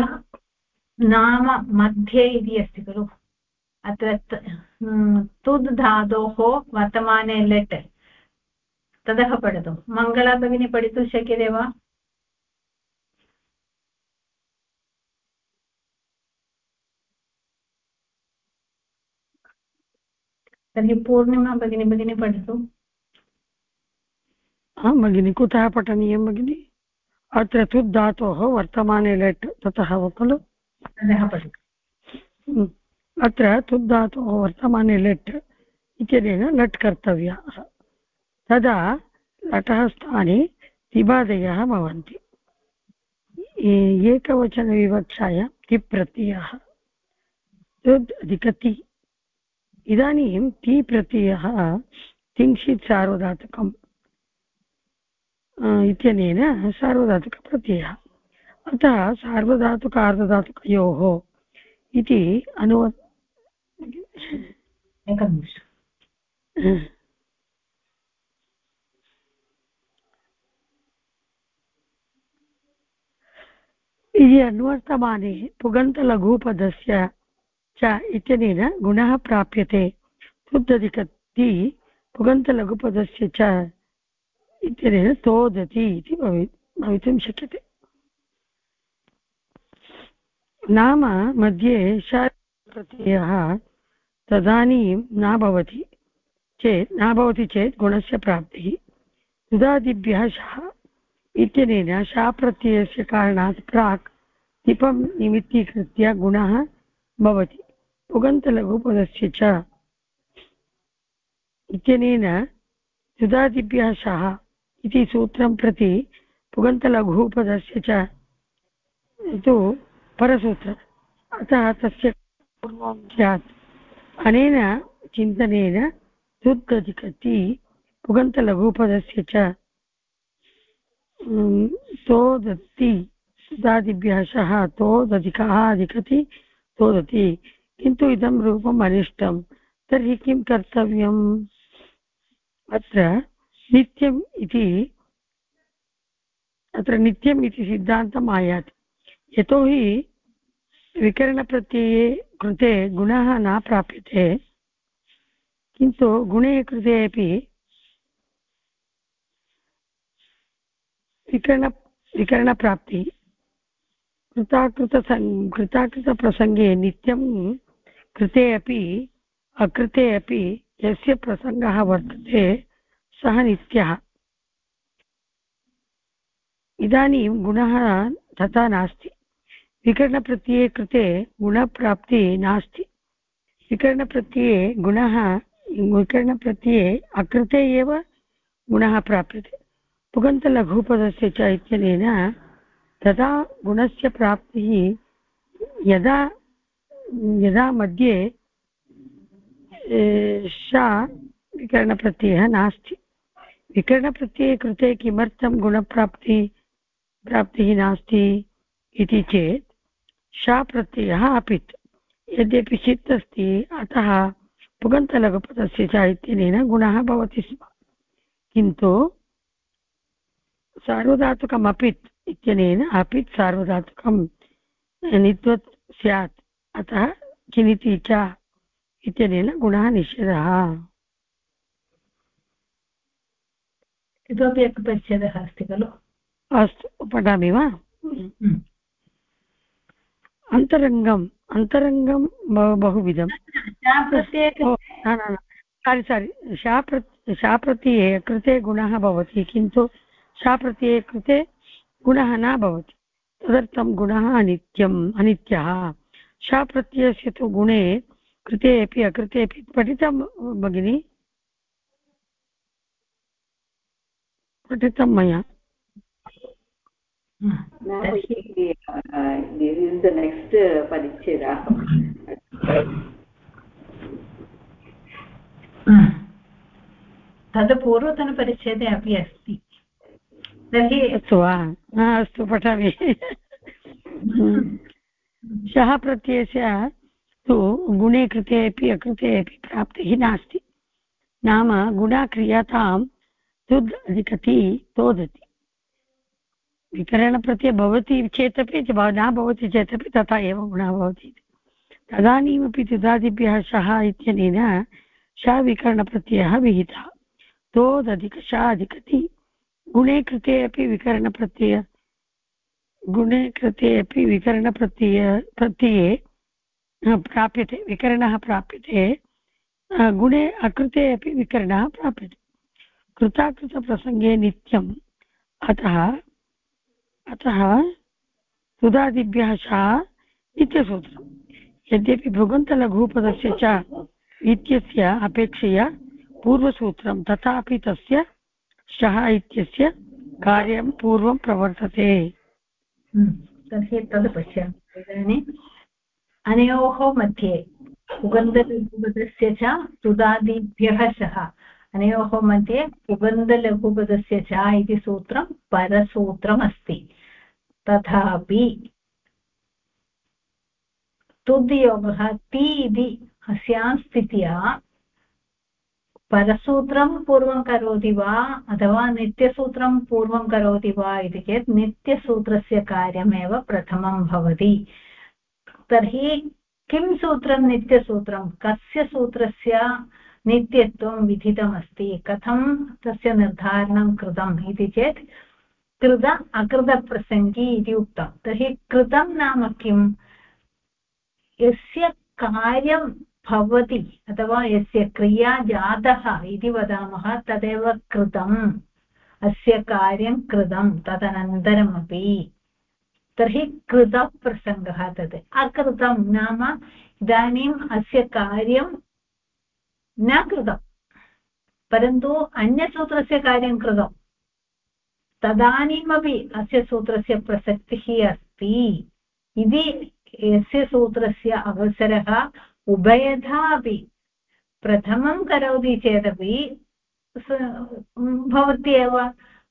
नाम मध्ये इति अस्ति खलु। अत्र तुद् धातोः वर्तमाने लेट्। ततः पठतु मङ्गला भगिनी पठितुं शक्यते वा? तर्हि पूर्णिमा भगिनी भगिनी पठतु। आं भगिनि कुतः पठनीयं भगिनि? अत्र तु धातोः वर्तमाने लट् ततः खलु? पठतु। अत्र तुद्धातोः वर्तमाने लट् इत्यनेन लट् कर्तव्यः। तदा लटः स्थाने तिबादयः भवन्ति एकवचनविवक्षायां तिप्रत्ययः। तद् अधिकति। इदानीं ति प्रत्ययः तिंशित् सार्वधातुकम् इत्यनेन सार्वधातुकप्रत्ययः। अतः सार्वधातुक अर्धधातुकयोः इति अनुव एकनिमिषम्। इति अन्वर्तमाने पुगन्तलघुपदस्य च इत्यनेन गुणः प्राप्यते। शुद्धधिकति पुगन्तलघुपदस्य च इत्यनेन तोदति इति भवि, भवितुं शक्यते। नाम मध्ये प्रत्ययः तदानीं न भवति चेत्, न भवति चेत् गुणस्य प्राप्तिः। तुदादिभ्यः शः इत्यनेन शाप्रत्ययस्य कारणात् प्राक् तिपं निमित्तीकृत्य गुणः भवति। पुगन्तलघुपदस्य च इत्यनेन सुधादिभ्यः शः इति सूत्रं प्रति पुगन्तलघुपदस्य च तु परसूत्रम्। अतः तस्य पूर्वं स्यात् अनेन चिन्तनेन सुद्गतिकति पुगन्तलघुपदस्य च तो दत्ति सुदादिभ्यः सह तो दधिकः अधिकति तो दति किन्तु इदं रूपम् अनिष्टं। तर्हि किं कर्तव्यम्? अत्र नित्यम् इति, अत्र नित्यम् इति सिद्धान्तम् आयाति। यतोहि विकरणप्रत्यये कृते गुणः न प्राप्यते, किन्तु गुणे कृते अपि विकरण, विकरणप्राप्तिः। कृताकृत कृताकृतप्रसङ्गे नित्यं कृते अपि अकृते अपि यस्य प्रसङ्गः वर्तते, सः नित्यः। इदानीं गुणः तथा नास्ति। विकरणप्रत्यये कृते गुणप्राप्तिः नास्ति। विकरणप्रत्यये गुणः, विकरणप्रत्यये अकृते एव गुणः प्राप्यते। पुगन्तलघुपदस्य च इत्यनेन तदा गुणस्य प्राप्तिः यदा यदा मध्ये शा विकरणप्रत्ययः नास्ति। विकरणप्रत्यये कृते किमर्थं गुणप्राप्ति, प्राप्तिः नास्ति इति चेत् शा प्रत्ययः अपित्। यद्यपि चित् अस्ति अतः पुगन्तलघुपदस्य च इत्यनेन गुणः भवति स्म। किन्तु सार्वधातुकम् अपित् इत्यनेन अपित् सार्वधातुकं नित्वत् स्यात्। अतः किनिति च इत्यनेन गुणः निषेधः। इतोपि एकः परिच्छेदः अस्ति खलु? अस्तु पठामि वा? हम्म। अन्तरङ्गम् अन्तरङ्गं बहुविधं सारि सारि शाप्रत्यये कृते गुणः भवति किन्तु शाप्रत्यये कृते गुणः न भवति। तदर्थं गुणः अनित्यम् अनित्यः। शाप्रत्ययस्य तु गुणे कृते अपि अकृते अपि पठितं भगिनि। पठितं मया। तद् पूर्वतनपरिच्छेदे अपि अस्ति। तर्हि अस्तु वा? अस्तु, पठामि। शः प्रत्ययस्य तु गुणे कृते अपि अकृते अपि प्राप्तिः नास्ति। नाम गुणाक्रियतां तुद् अधिकति तोदति। विकरणप्रत्ययः भवति चेदपि न भवति चेदपि तथा एव गुणः भवति तदानीमपि तुदादिभ्यः शः इत्यनेन शविकरणप्रत्ययः विहितः। तोदधिक अधिकति गुणे कृते अपि विकरणप्रत्यय। गुणे कृते अपि विकरणप्रत्यय, प्रत्यये प्राप्यते, विकरणः प्राप्यते। गुणे अकृते अपि विकरणः प्राप्यते। कृताकृतप्रसङ्गे नित्यम्। अतः अतः सुधादिभ्यः सह नित्यसूत्रम्। यद्यपि भृगन्तलघुपदस्य च नित्यस्य अपेक्षया पूर्वसूत्रं तथापि तस्य शः इत्यस्य कार्यं पूर्वं प्रवर्तते। तर्हि तद् पश्यामि। इदानीम् अनयोः मध्ये उगन्धलघुपदस्य च सुदादिभ्यः शः अनयोः मध्ये उगन्धलघुपदस्य च इति सूत्रं परसूत्रमस्ति तथापि तुद्योगः ति इति अस्यां स्थित्या परसूत्रं पूर्वं करोति वा अथवा नित्यसूत्रं पूर्वं करोति वा इति चेत् नित्यसूत्रस्य कार्यमेव प्रथमं भवति। तर्हि किं सूत्रं नित्यसूत्रं? कस्य सूत्रस्य नित्यत्वं विधितमस्ति? कथं तस्य निर्धारणं कृतम् इति चेत् कृत अकृतप्रसङ्गी इति उक्तं। तर्हि कृतं नाम किम्? यस्य कार्यं भवति अथवा यस्य क्रिया जातः इति वदामः तदेव कृतम्। अस्य कार्यं कृतं तदनन्तरमपि। तर्हि कृतप्रसङ्गः तद् अकृतं नाम इदानीम् अस्य कार्यं न कृतं परन्तु अन्यसूत्रस्य कार्यं कृतं तदानीमपि अस्य सूत्रस्य प्रसक्तिः अस्ति। इति यस्य सूत्रस्य अवसरः उभयथा अपि प्रथमं करोति चेदपि भवति एव।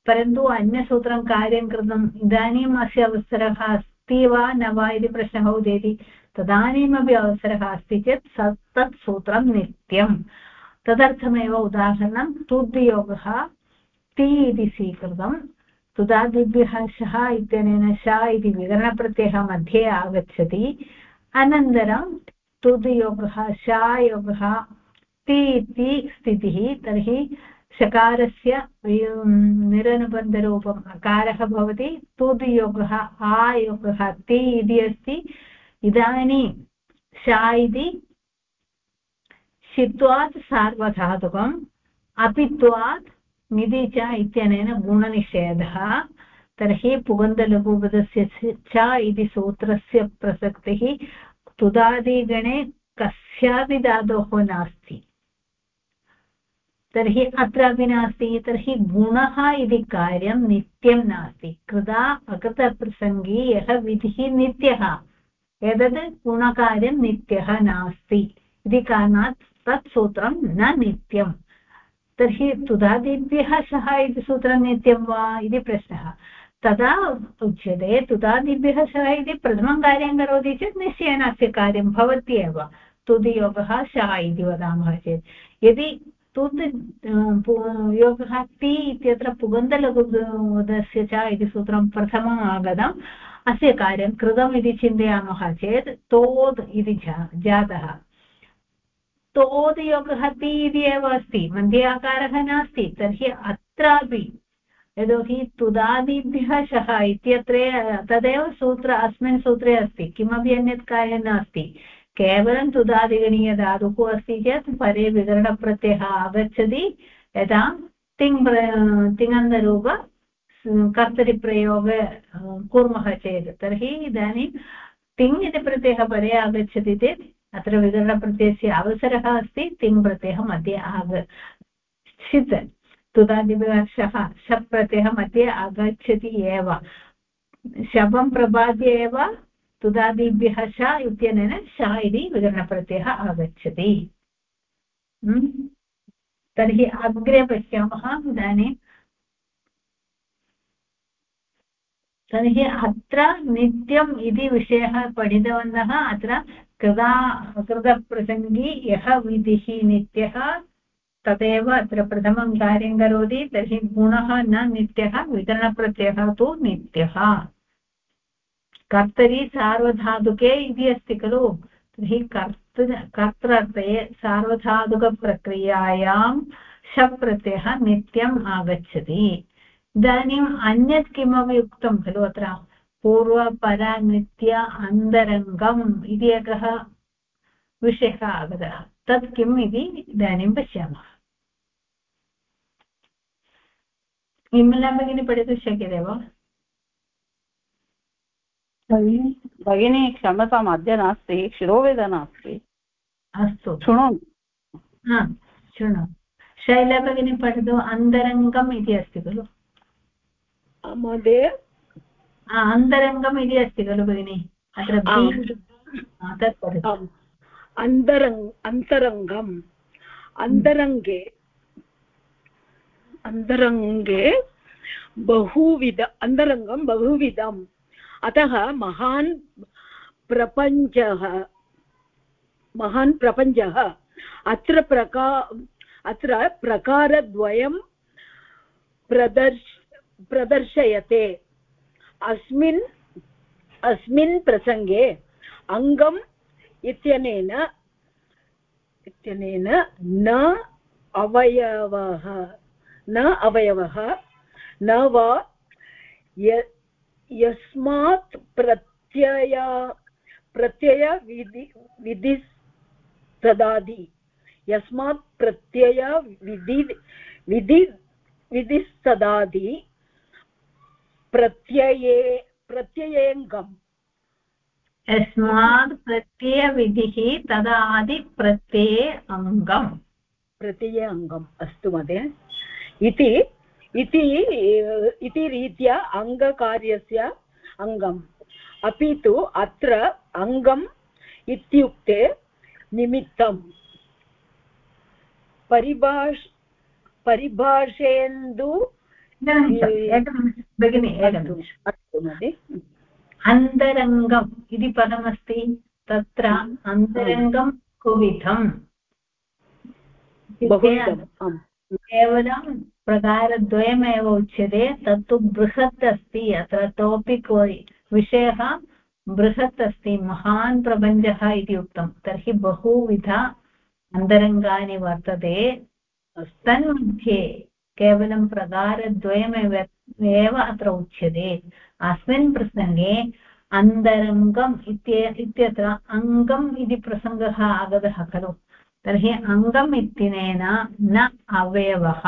परन्तु अन्यसूत्रं कार्यं कृतम्, इदानीम् अस्य अवसरः अस्ति वा न वा इति प्रश्नः उदेति। तदानीमपि अवसरः अस्ति चेत् स, तत् सूत्रं नित्यं तदर्थमेव उदाहरणं तुद्योगः ति इति स्वीकृतं तुदादिभ्यः शः इत्यनेन श इति विकरणप्रत्ययः मध्ये आगच्छति। अनन्तरं तुदयोगः शायोगः ति इति स्थितिः तर्हि शकारस्य निरनुबन्धरूपम् अकारः भवति तुदयोगः आयोगः, ति इति अस्ति। इदानीं शा इति शित्वात् सार्वधातुकम्, अपित्वात् निधि च इत्यनेन गुणनिषेधः। तर्हि पुगन्धलघुपदस्य च इति सूत्रस्य प्रसक्तिः तुदादिगणे कस्यापि धातोः नास्ति। तर्हि अत्रापि नास्ति, तर्हि गुणः इति कार्यं नित्यं नास्ति। कृता अकृतप्रसङ्गी यः विधिः नित्यः एतत् गुणकार्यं नित्यः नास्ति इति कारणात् तत् सूत्रं न नित्यम् तर्हि तुदादिभ्यः सः इति सूत्रं नित्यं वा इति प्रश्नः। तदा उच्यते तुदादिभ्यः सः इति प्रथमं कार्यं करोति चेत् निश्चयेन अस्य कार्यं भवति एव। तुदियोगः शः इति वदामः चेत्। यदि तुद् योगः ति इत्यत्र पुगन्तलघुदस्य च इति सूत्रं प्रथमम् आगतम् अस्य कार्यं कृतम् इति चिन्तयामः चेत् तोद् इति जातः। तोदयोगः ति इति एव अस्ति मध्ये आकारः नास्ति, तर्हि अत्रापि यतोहि तुदादिभ्यः शः इत्यत्र तदेव सूत्र, अस्मिन् सूत्रे अस्ति। किमपि अन्यत् कार्यं नास्ति। केवलं तुदादिगणीयधातुः अस्ति चेत् परे विकरणप्रत्ययः आगच्छति। यदा तिङ् तिङन्तरूप कर्तरिप्रयोग कुर्मः चेत्। तर्हि इदानीं तिङ् इति प्रत्ययः परे आगच्छति चेत् अत्र विकरणप्रत्ययस्य अवसरः अस्ति। तिङ् प्रत्ययः मध्ये आगच्छित् तुदादिवर्षः शप् प्रत्ययः मध्ये आगच्छति एव। शपं प्रपाद्य एव तुदादिभ्यः श इत्यनेन श इति विकरणप्रत्ययः आगच्छति। तर्हि अग्रे पश्यामः इदानीं। तर्हि अत्र नित्यम् इति विषयः पठितवन्तः। अत्र कृता कृतप्रसङ्गी यः विधिः नित्यः तदेव अत्र प्रथमं कार्यं करोति, तर्हि गुणः न नित्यः विकरणप्रत्ययः तु नित्यः। कर्तरि सार्वधातुके इति अस्ति खलु। तर्हि कर्तृ कर्तृर्थे सार्वधातुकप्रक्रियायां शप्रत्ययः नित्यम् आगच्छति। इदानीम् अन्यत् किमपि उक्तं खलु अत्र, पूर्वपरनित्य अन्तरङ्गम् इति एकः विषयः आगतः। तत् किम् इति इदानीं पश्यामः। विमला भगिनी पठितुं शक्यते वा भगिनी क्षमताम् अद्य नास्ति शिरोवेदना अस्ति अस्तु शृणोमि हा शृणु शैला भगिनी पठतु अन्तरङ्गम् इति अस्ति खलु महोदय अन्तरङ्गम् इति अस्ति खलु भगिनि अत्र तत् अन्तरङ् अन्तरङ्गम् अन्तरङ्गे अन्तरङ्गे बहुविध अन्तरङ्गं बहुविधम्। अतः महान् प्रपञ्चः महान् प्रपञ्चः। अत्र प्रका, अत्र प्रकारद्वयं प्रदर्श, प्रदर्शयते। अस्मिन् अस्मिन् प्रसङ्गे अङ्गम् इत्यनेन इत्यनेन न अवयवः। न अवयवः न वा यस्मात् प्रत्यय प्रत्ययविधि विधि ददाति यस्मात् प्रत्यय विधि विधि विधिस्तदादि प्रत्यये प्रत्ययेऽङ्गम्। यस्मात् प्रत्ययविधिः तदादि प्रत्यये अङ्गम्। प्रत्यये अङ्गम् अस्तु महोदय। इति इति इति रीत्या अङ्गकार्यस्य अङ्गम्। अपि तु अत्र अङ्गम् इत्युक्ते निमित्तं परिभाष परिभाषेन्दु भगिनि अस्तु महोदय। अन्तरङ्गम् इति पदमस्ति तत्र अन्तरङ्गं कुविधम्। केवलं प्रकारद्वयमेव उच्यते, तत्तु बृहत् अस्ति अत्र टोपिक् विषयः बृहत् अस्ति महान् प्रपञ्चः इति उक्तं। तर्हि बहुविध अन्तरङ्गानि वर्तते। तन्मध्ये केवलं प्रकारद्वयमेव, एव अत्र उच्यते। अस्मिन् प्रसङ्गे अन्तरङ्गम् इत्यत्र अङ्गम् इति प्रसङ्गः आगतः खलु। तर्हि अङ्गम् इत्यनेन न अवयवः।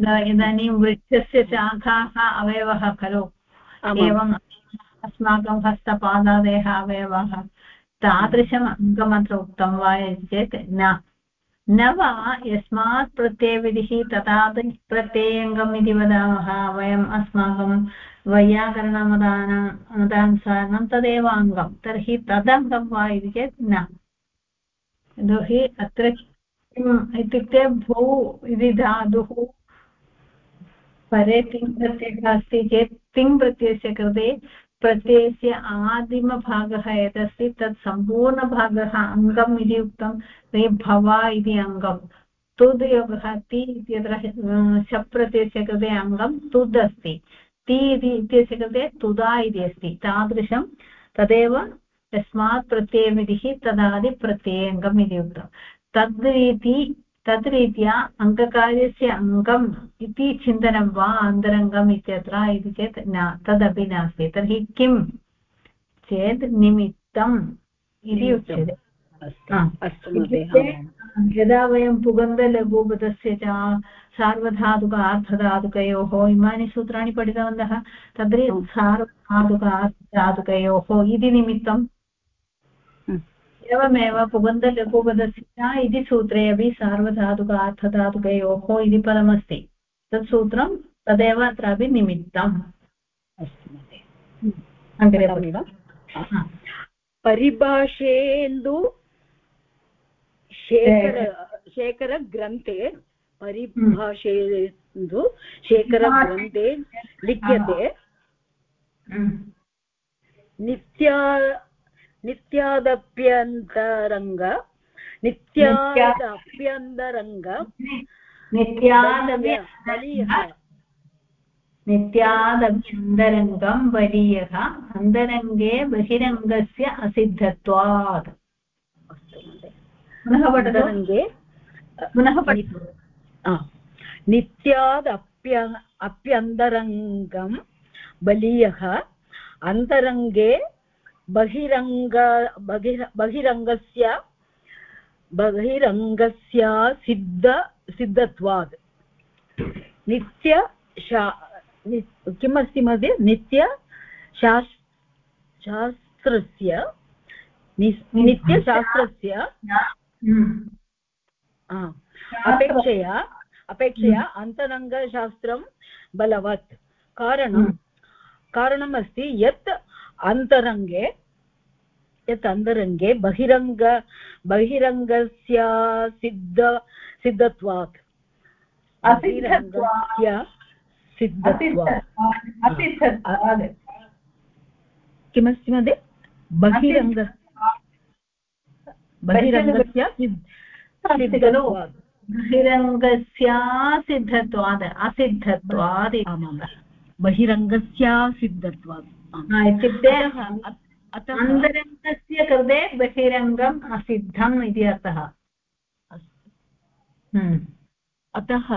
इदानीं वृक्षस्य शाखाः अवयवः खलु। एवम् अस्माकं हस्तपादादयः अवयवः। तादृशम् अङ्गमत्र उक्तं वा चेत् न। न वा यस्मात् प्रत्ययविधिः तथा प्रत्ययङ्गम् इति वदामः। वयम् अस्माकं वैयाकरणमदानां मतानुसारणं तदेव अङ्गं। तर्हि तदङ्गं वा इति चेत् न। यतोहि अत्र किम् इत्युक्ते भू इति धातुः परे तिङ् प्रत्ययः अस्ति चेत् तिङ् प्रत्ययस्य कृते प्रत्ययस्य आदिमभागः यदस्ति, तत् सम्पूर्णभागः अङ्गम् इति उक्तं तर्हि भवा इति अङ्गं। तुद् योगः ति इत्यत्र शप् प्रत्ययस्य कृते अङ्गं तुद् अस्ति। ति इति इत्यस्य कृते तुदा इति अस्ति। तादृशं तदेव यस्मात् प्रत्ययविधिः तदादि प्रत्ययङ्गम् इति उक्तं। तद्रीति तद्रीत्या अङ्गकार्यस्य अङ्गम् इति चिन्तनं वा अन्तरङ्गम् इत्यत्र इति चेत् न तदपि नास्ति। तर्हि किं? चेत् निमित्तम् इति उच्यते। यदा वयं पुगन्धलघुपदस्य च सार्वधातुक अर्थधातुकयोः इमानि सूत्राणि पठितवन्तः तद्रि सार्वधातुक अर्थधातुकयोः इति निमित्तं एवमेव पुगन्धलघुपदस्य इति सूत्रे अपि सार्वधातुक अर्थधातुकयोः इति पदमस्ति तत् सूत्रं तदेव अत्रापि निमित्तम्। अग्रे परिभाषेन्दु शेखर शेखरग्रन्थे परिभाषेन्दु शेखरग्रन्थे लिख्यते नित्या नित्यादप्यन्तरङ्ग नित्यादप्यन्तरङ्ग नित्यादभ्यन्तरङ्गं बलीयः। अन्तरङ्गे बहिरङ्गस्य असिद्धत्वात्। पुनः पठतरङ्गे पुनः नित्यादप्य अप्यन्तरङ्गं बलीयः। अन्तरङ्गे बहिरङ्ग बहिर बहिरङ्गस्य बहिरङ्गस्य सिद्ध सिद्धत्वात्। नित्य शा किमस्ति मध्ये? नित्य शास् शास्त्रस्य नित्यशास्त्रस्य अपेक्षया अपेक्षया अन्तरङ्गशास्त्रं बलवत्। कारणं कारणमस्ति यत् अन्तरङ्गे यत् अन्तरङ्गे बहिरङ्ग बहिरङ्गस्य सिद्ध सिद्धत्वात्। बहिरङ्गस्य सिद्धत्वात्। किमस्ति मध्ये बहिरङ्ग बहिरङ्गस्य सिद्धत्वात्। बहिरङ्गस्य सिद्धत्वात्। असिद्धत्वात् बहिरङ्गस्य सिद्धत्वात्। इत्युक्ते अन्तरङ्गस्य कृते बहिरङ्गम् असिद्धम् इति अर्थः। अतः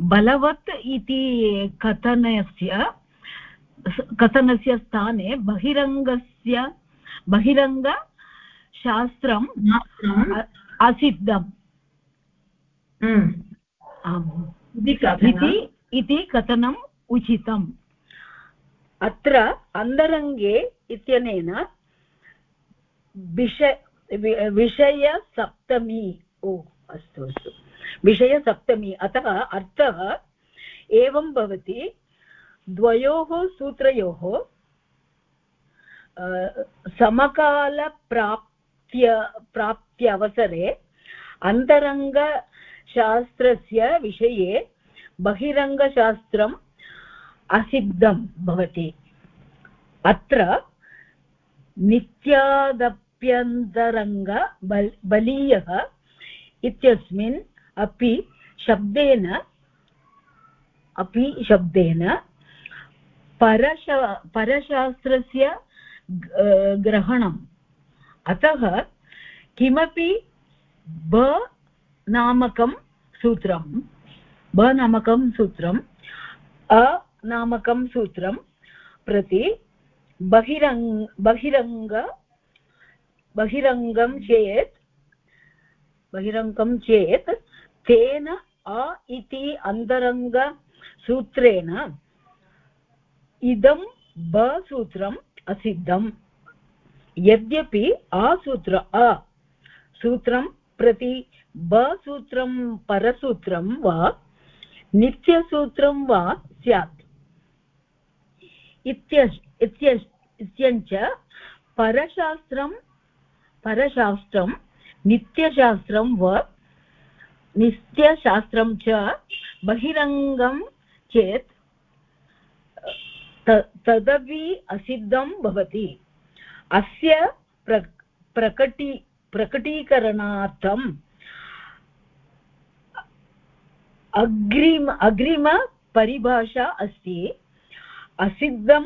बलवत् इति कथनस्य कथनस्य स्थाने बहिरङ्गस्य बहिरङ्गशास्त्रम् असिद्धम्। आम्। इति कथनम् उचितम्। अत्र अन्तरङ्गे इत्यनेन विष विषयसप्तमी, ओ, अस्तु अस्तु। विषयसप्तमी, अतः अर्थः एवं भवति, द्वयोः सूत्रयोः समकालप्राप्त्य, प्राप्त्यवसरे अन्तरङ्गशास्त्रस्य विषये बहिरङ्गशास्त्रम् असिद्धं भवति। अत्र नित्यादप्यन्तरङ्ग बल, बलीयः इत्यस्मिन् अपि शब्देन अपि शब्देन परश, परशास्त्रस्य ग्रहणम्। अतः किमपि ब नामकं सूत्रं, ब नामकं सूत्रम् अ सूत्रं प्रति बहिरङ्ग बहिरङ्ग बहिरङ्गं चेत् बहिरङ्गं चेत्, तेन अ इति अन्तरङ्गसूत्रेण इदं बसूत्रम् असिद्धम्। यद्यपि असूत्र अ सूत्रं प्रति बसूत्रं परसूत्रं वा नित्यसूत्रं वा स्यात्। इत्यञ्च परशास्त्रं परशास्त्रं, नित्यशास्त्रं वा नित्यशास्त्रं च बहिरङ्गं चेत् तदपि असिद्धं भवति। अस्य प्र प्रकटी प्रकटीकरणार्थम् अग्रिम, अग्रिमपरिभाषा अस्ति। असिद्धं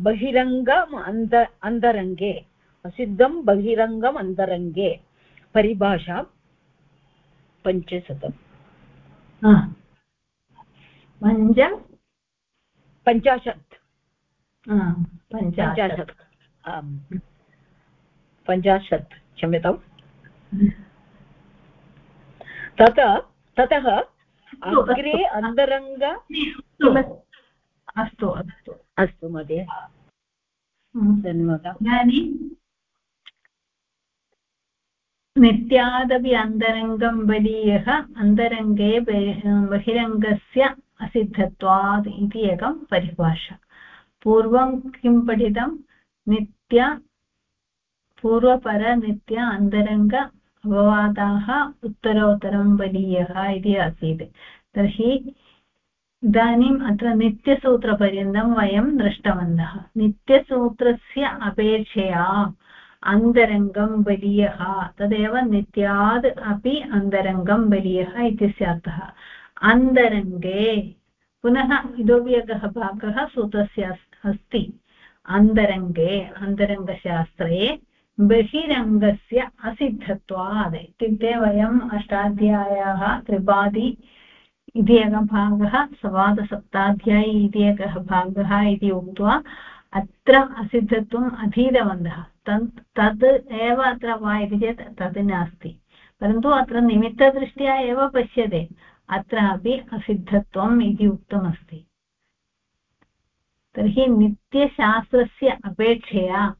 बहिरङ्गम् अन्त अन्तरङ्गे असिद्धं बहिरङ्गम् अन्तरङ्गे परिभाषा पञ्चशतम् पञ्च? पञ्चाशत्। पञ्चाशत्। पञ्चाशत्। क्षम्यताम्। तत ततः अग्रे अन्तरङ्ग अस्तु अस्तु। अस्तु महोदय। धन्यवादः। इदानीं नित्यादपि अन्तरङ्गं बलीयः अन्तरङ्गे बहिरङ्गस्य असिद्धत्वात् इति एकं परिभाषा। पूर्वं किं पठितं? नित्य पूर्वपरनित्य अन्तरङ्ग अपवादाः उत्तरोत्तरं बलीयः इति आसीत्। तर्हि इदानीम् अत्र नित्यसूत्रपर्यन्तं वयं दृष्टवन्तः। नित्यसूत्रस्य अपेक्षया अन्तरङ्गं बलीयः, तदेव नित्याद् अपि अन्तरङ्गं बलीयः इत्यस्य अर्थः अन्तरङ्गे, पुनः इतोपि एकः भागः सूत्रस्य अस्ति। अन्तरङ्गे, अन्तरङ्गशास्त्रे बहिरङ्गस्य असिद्धत्वात्। इत्युक्ते वयम् अष्टाध्याय्याः त्रिपादी इति एकः भागः सवादसप्ताध्यायी इति एकः भागः इति उक्त्वा अत्र असिद्धत्वम् अधीतवन्तः। तत् तद् एव अत्र वा इति चेत् तद् नास्ति। परन्तु अत्र निमित्तदृष्ट्या एव पश्यते। अत्रापि असिद्धत्वम् इति उक्तमस्ति। तर्हि नित्यशास्त्रस्य अपेक्षया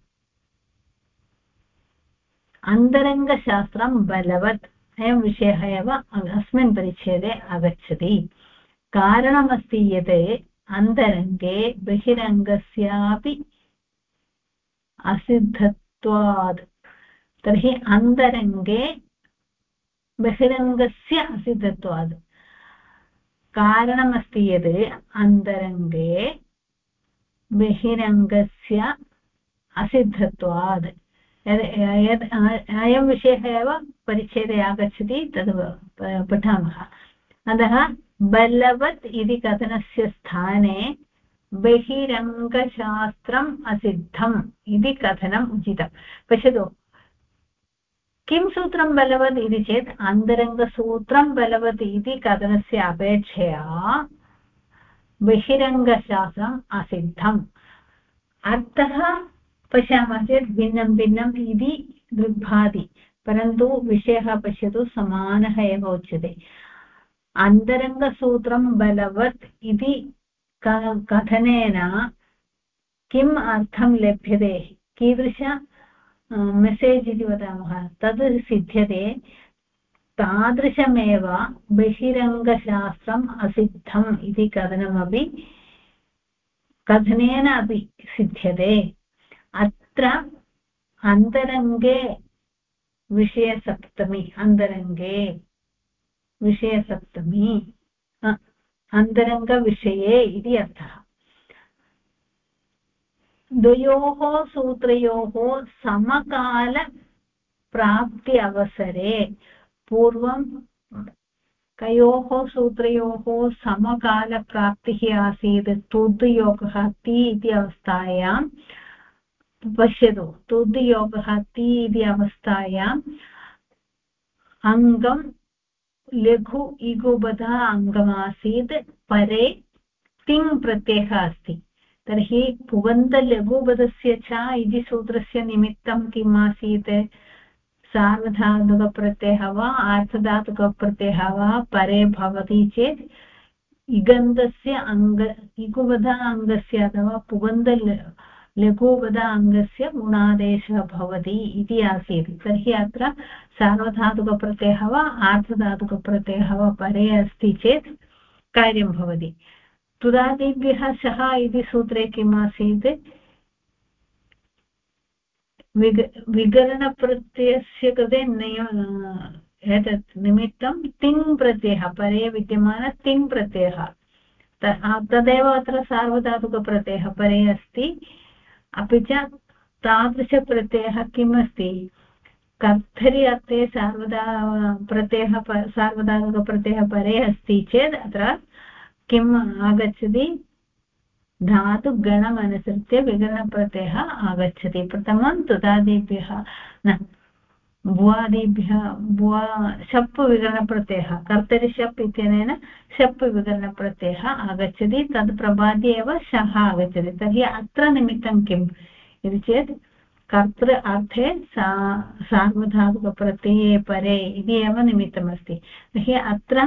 अन्तरङ्गशास्त्रं बलवत्। अयं विषयः एव अस्मिन् परिच्छेदे आगच्छति। कारणमस्ति यत् अन्तरङ्गे बहिरङ्गस्यापि असिद्धत्वात्। तर्हि अन्तरङ्गे बहिरङ्गस्य असिद्धत्वात्। कारणमस्ति यत् अन्तरङ्गे बहिरङ्गस्य असिद्धत्वात्। यद् अयं विषयः एव परिच्छेदे आगच्छति, तद् पठामः। अतः बलवत् इति कथनस्य स्थाने बहिरङ्गशास्त्रम् असिद्धम् इति कथनम् उचितं पश्यतु, किं सूत्रं बलवत् इति चेत्, अन्तरङ्गसूत्रं बलवत् इति कथनस्य अपेक्षया बहिरङ्गशास्त्रम् असिद्धम्। अर्थः पश्यामः चेत् भिन्नं भिन्नम् इति दृग्भाति, परन्तु विषयः पश्यतु समानः एव उच्यते। बलवत् इति कथनेन किम् अर्थं लभ्यते? कीदृश मेसेज् इति वदामः। तद् तादृशमेव बहिरङ्गशास्त्रम् असिद्धम् इति कथनमपि कथनेन अपि सिद्ध्यते। अत्र अन्तरङ्गे विषयसप्तमी अन्तरङ्गे विषयसप्तमी अन्तरङ्गविषये इति अर्थः। द्वयोः सूत्रयोः समकालप्राप्ति अवसरे पूर्वं कयोः सूत्रयोः समकालप्राप्तिः आसीत् तुद्योगः ति इति अवस्थायां पश्यतु। तुद्योगः ति इति अवस्थायाम् अङ्गं लघु इगुबधा अङ्गमासीत्, परे तिङ् प्रत्ययः अस्ति। तर्हि पुगन्तलघुपदस्य च इति सूत्रस्य निमित्तं किम् आसीत्? सार्वधातुकप्रत्ययः वा आर्थधातुकप्रत्ययः वा, परे भवति चेत् इगन्धस्य अङ्ग इगुवध अङ्गस्य अथवा पुगन्ध लघुवध अङ्गस्य गुणादेशः भवति इति आसीत्। तर्हि अत्र सार्वधातुकप्रत्ययः वा आर्थधातुकप्रत्ययः वा परे अस्ति चेत् कार्यं भवति। तुदादिभ्यः शः इति सूत्रे किम् आसीत्? विग विगरणप्रत्ययस्य कृते नियम एतत् निमित्तं तिङ् प्रत्ययः, परे विद्यमान तिङ् प्रत्ययः। तदेव अत्र सार्वधातुकप्रत्ययः परे अस्ति। अपि च तादृशप्रत्ययः किम् अस्ति कर्तरि अर्थे सार्वदा प्रत्ययः सार्वधातुकप्रत्ययः परे अस्ति चेत् अत्र किम् आगच्छति धातुगणमनुसृत्य विगणप्रत्ययः आगच्छति प्रथमं तुदादिभ्यः न भुवादिभ्यः भुवा शप् विकरणप्रत्ययः कर्तरि शप् इत्यनेन शप् विकरणप्रत्ययः आगच्छति, तद् प्रबाद्य एव शः आगच्छति। तर्हि अत्र निमित्तं किम्? इति चेत् कर्तृ अर्थे सा, सार्वधातुकप्रत्यये परे इति एव निमित्तमस्ति। तर्हि अत्र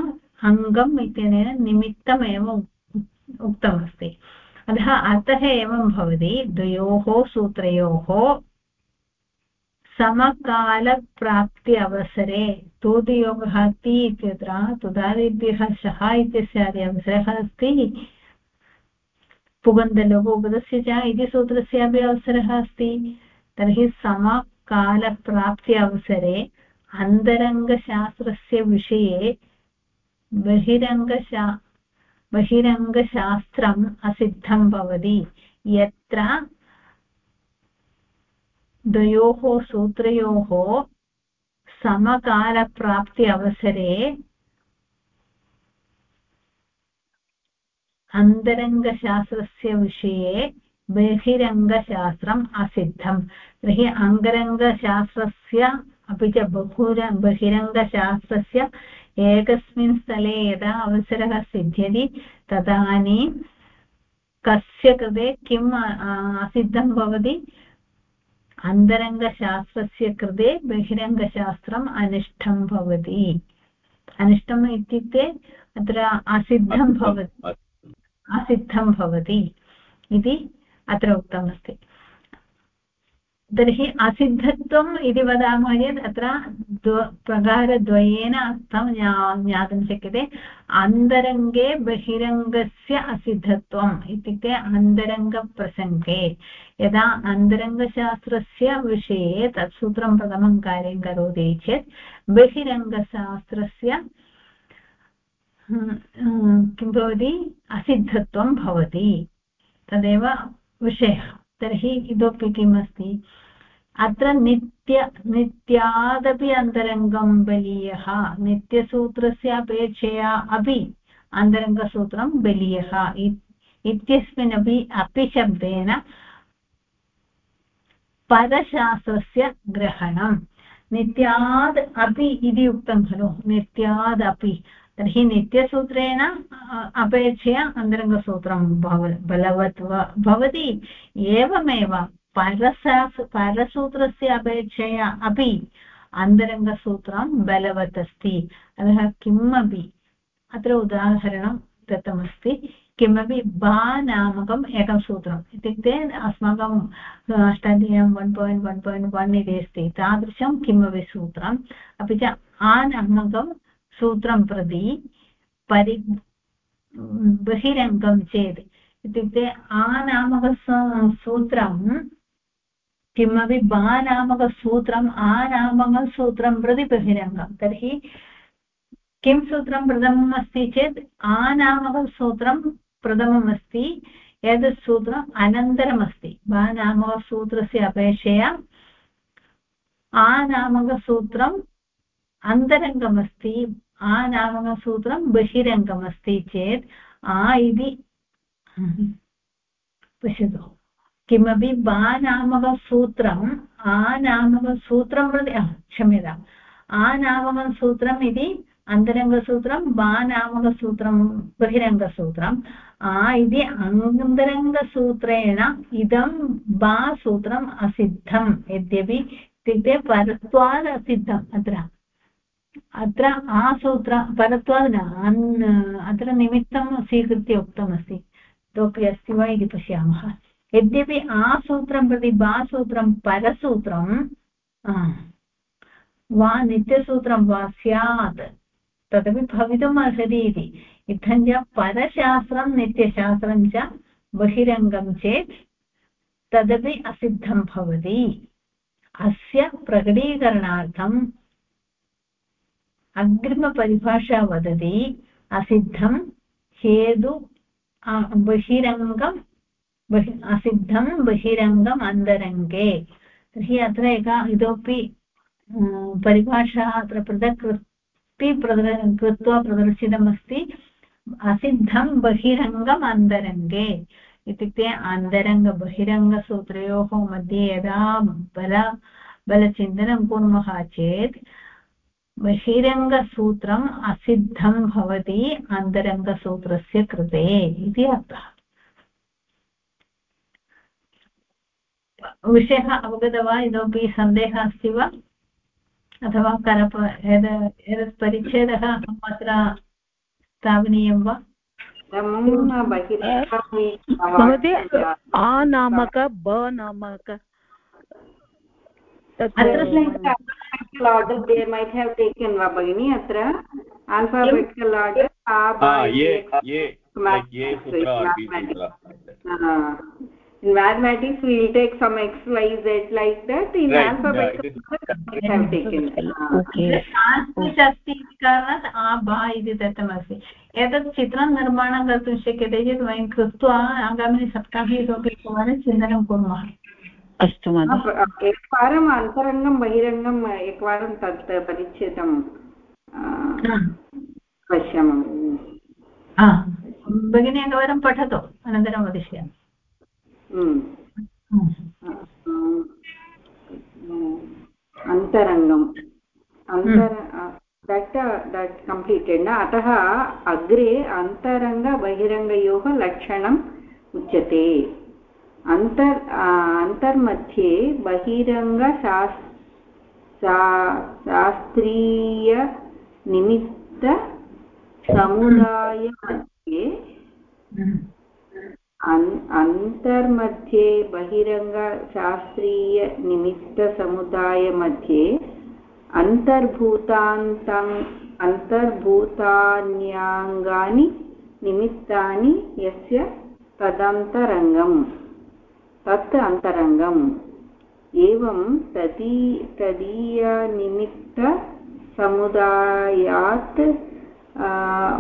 अङ्गम् इत्यनेन निमित्तमेव उक्तमस्ति। अतः अतः एवं भवति द्वयोः सूत्रयोः समकालप्राप्ति अवसरे तोदियोगः ति इत्यत्र, तुदादिभ्यः शः इत्यस्य अवसरः अस्ति। पुगन्धलघुपदस्य च इति सूत्रस्यापि अवसरः अस्ति। तर्हि समकालप्राप्ति अन्तरङ्गशास्त्रस्य विषये बहिरङ्गशा, बहिरङ्गशास्त्रम् असिद्धं भवति। यत्र द्वयोः सूत्रयोः समकालप्राप्ति अवसरे अन्तरङ्गशास्त्रस्य विषये बहिरङ्गशास्त्रम् असिद्धं तर्हि अङ्गरङ्गशास्त्रस्य अपि च बहुर, बहिरङ्गशास्त्रस्य एकस्मिन् स्थले यदा अवसरः सिद्ध्यति, तदानीं कस्य कृते किम् असिद्धं भवति? अन्तरङ्गशास्त्रस्य कृते बहिरङ्गशास्त्रम् अनिष्टं भवति। अनिष्टम् इत्युक्ते अत्र असिद्धं भवति। असिद्धं भवति इति अत्र उक्तमस्ति। तर्हि असिद्धत्वम् इति वदामः चेत् अत्र प्रकारद्वयेन अर्थं ज्ञातुं शक्यते। अन्तरङ्गे बहिरङ्गस्य असिद्धत्वम् इत्युक्ते अन्तरङ्गप्रसङ्गे। यदा अन्तरङ्गशास्त्रस्य विषये तत् सूत्रं प्रथमं कार्यं करोति चेत् बहिरङ्गशास्त्रस्य किं भवति? असिद्धत्वं भवति। तदेव विषयः। तर्हि इतोपि किम् अस्ति अत्र नित्य, नित्यादपि अन्तरङ्गं बलीयः। नित्यसूत्रस्य अपेक्षया अपि अन्तरङ्गसूत्रं बलीयः। इत्यस्मिन् अपि शब्देन परशास्त्रस्य ग्रहणं नित्याद् अपि इति उक्तं खलु। नित्यादपि। तर्हि नित्यसूत्रेण अपेक्षया अन्तरङ्गसूत्रं भव बलवत् भवति। एवमेव परशास् परसूत्रस्य अपेक्षया अपि अन्तरङ्गसूत्रं बलवत् अस्ति अतः किमपि, अत्र उदाहरणं दत्तमस्ति। किमपि बा नामकम् एकं सूत्रम्। इत्युक्ते अस्माकम् अष्टाध्याय्यां one point one point one इति अस्ति। तादृशं किमपि सूत्रम्, अपि च आ सूत्रं प्रति परि बहिरङ्गं चेत् इत्युक्ते आ नामक सूत्रं किमपि बा नामकसूत्रम् आ प्रति बहिरङ्गं। तर्हि किं सूत्रं प्रथमम् अस्ति चेत् आनामकसूत्रं प्रथमम् अस्ति, एतत् सूत्रम् अनन्तरमस्ति वा नामकसूत्रस्य अपेक्षया आनामकसूत्रम् अन्तरङ्गमस्ति आनामकसूत्रं बहिरङ्गमस्ति चेत् आ इति पश्यतु किमपि बा नामकसूत्रम् आनामकसूत्रं प्रति क्षम्यताम् आनामकसूत्रम् इति अन्तरङ्गसूत्रं बा नामकसूत्रं बहिरङ्गसूत्रम् आ इति अन्तरङ्गसूत्रेण इदं बा सूत्रम् असिद्धम् यद्यपि इत्युक्ते परत्वात् अत्र अत्र आसूत्र परत्वात् न अत्र निमित्तं स्वीकृत्य उक्तमस्ति। इतोपि अस्ति वा इति पश्यामः। यद्यपि आसूत्रं प्रति बा सूत्रं परसूत्रं वा नित्यसूत्रं वा स्यात्, तदपि भवितुम् अर्हति इति। इत्थं परशास्त्रं, नित्यशास्त्रं च बहिरङ्गं चेत् तदपि असिद्धं भवति। अस्य प्रकटीकरणार्थम् अग्रिमपरिभाषा वदति असिद्धं हेतु बहिरङ्गं, बहि, असिद्धं, बहिरङ्गम्, अन्तरङ्गे। तर्हि अत्र एका, इतोपि परिभाषा अत्र पृथक् प्रदर् कृत्वा प्रदर्शितमस्ति। असिद्धं, बहिरङ्गम्, अन्तरङ्गे। इत्युक्ते अन्तरङ्गबहिरङ्गसूत्रयोः मध्ये यदा बल, बलचिन्तनं कुर्मः चेत् बहिरङ्गसूत्रम् असिद्धं भवति अन्तरङ्गसूत्रस्य कृते इति अर्थः। विषयः अवगत वा? इतोपि सन्देहः अस्ति वा? अथवा करप एतत् परिच्छेदः अहम् अत्र स्थापनीयं वा? भवती आ नामक ब नामक। Order they might have taken वा भगिनि अत्र? Alphabetical order in mathematics we will take some x y z like that. In right, alphabet yeah, have taken. Okay. अस्ति इति कारणात् आ बा इति दत्तमस्ति. एतत् चित्रं निर्माणं कर्तुं शक्यते चेत् वयं कृत्वा आगामिनि सप्ताहे इतोपि एकवारं चिन्तनं कुर्मः. अस्तु एकवारम् अन्तरङ्गं बहिरङ्गम् एकवारं तत् परिच्छेदं पश्यामः। भगिनी एकवारं पठतु अनन्तरं वदिष्यामि। अन्तरङ्गम्। अन्तर दट् दट् कम्प्लीटेड् न? अतः अग्रे अन्तरङ्गबहिरङ्गयोः लक्षणम् उच्यते। अन्तर् अन्तर्मध्ये बहिरङ्गशास् शास्त्रीयनिमित्तसमुदायमध्ये अन्तर्मध्ये बहिरङ्गशास्त्रीयनिमित्तसमुदायमध्ये अन्तर्भूतान्तम् अन्तर्भूतान्याङ्गानि निमित्तानि यस्य तदन्तरङ्गम्। तत् अन्तरङ्गम् एवं तदी तदीयनिमित्तसमुदायात्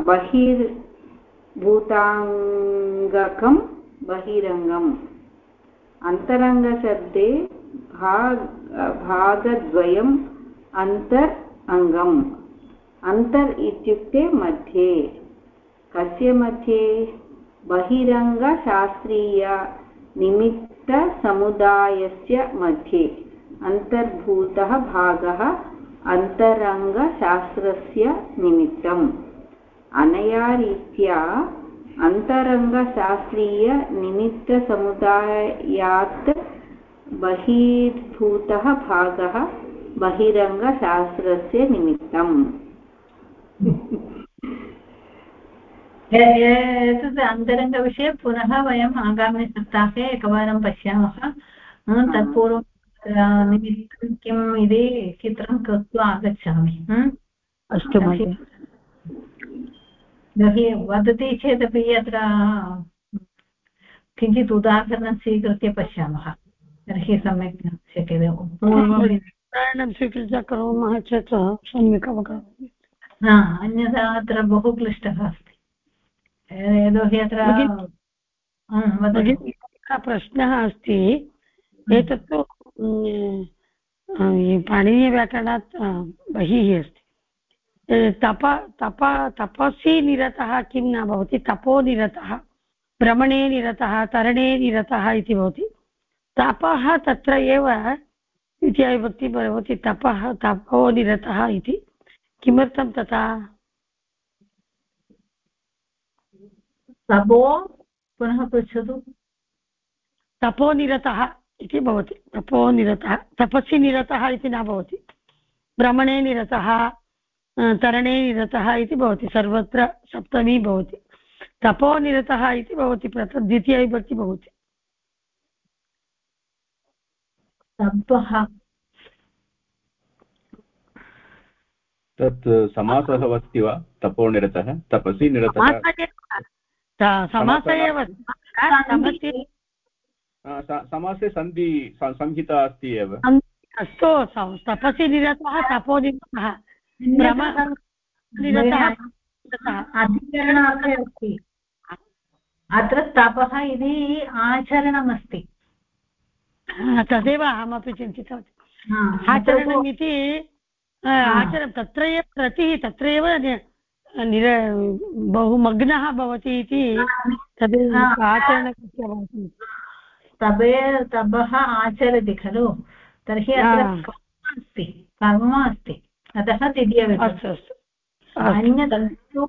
बहिर् भूताङ्गकं बहिरङ्गम्। अन्तरङ्गशब्दे भाग्, भागद्वयम् अन्तर् अङ्गम् अन्तर् इत्युक्ते मध्ये। कस्य मध्ये? बहिरङ्गशास्त्रीयनिमित्तसमुदायस्य मध्ये अन्तर्भूतः भागः अन्तरङ्गशास्त्रस्य निमित्तम्। अनया रीत्या अन्तरङ्गशास्त्रीयनिमित्तसमुदायात् बहिर्भूतः भागः बहिरङ्गशास्त्रस्य निमित्तम्। एतत् अन्तरङ्गविषये पुनः वयम् आगामिसप्ताहे एकवारं पश्यामः। तत्पूर्वं निमित्तं किम् इति चित्रं कृत्वा आगच्छामि। अस्तु तर्हि वदति चेदपि अत्र किञ्चित् उदाहरणं स्वीकृत्य पश्यामः। तर्हि सम्यक् शक्यते। उदाहरणं स्वीकृत्य करोमः चेत् सम्यक् अवगमनं हा अन्यथा अत्र बहु क्लिष्टः अस्ति। यतोहि अत्र प्रश्नः अस्ति। एतत्तु पाणिनीयव्याकरणात् बहिः अस्ति। तप तप तपसि निरतः किं न भवति? तपो निरतः भ्रमणे निरतः तरणे निरतः इति भवति। तपः तत्र एव द्वितीयाविभक्ति भवति। तपः तपो निरतः इति। किमर्थं तथा? तपो पुनः पृच्छतु। तपोनिरतः इति भवति। तपोनिरतः तपसि निरतः इति न भवति। भ्रमणे निरतः तरणे निरतः इति भवति। सर्वत्र सप्तमी भवति। तपोनिरतः इति भवति। प्रथम द्वितीयविभक्ति भवति। तपः तत् समासः अस्ति वा? तपोनिरतः तपसि निरतः। समास एव समासे सन्धि संहिता अस्ति एव। अस्तु तपसि निरतः तपो निरतः। अधिकरणार्थे अस्ति। अत्र तपः इति आचरणमस्ति। तदेव अहमपि चिन्तितवती। आचरणम् इति आचरणं तत्र एव रतिः तत्र एव निर बहु मग्नः भवति इति तद् आचरणकृत्य भवति तबे तपः आचरति खलु? तर्हि अत्र अस्ति कर्म अस्ति। अतः द्वितीयविभक्ति अस्तु अस्तु।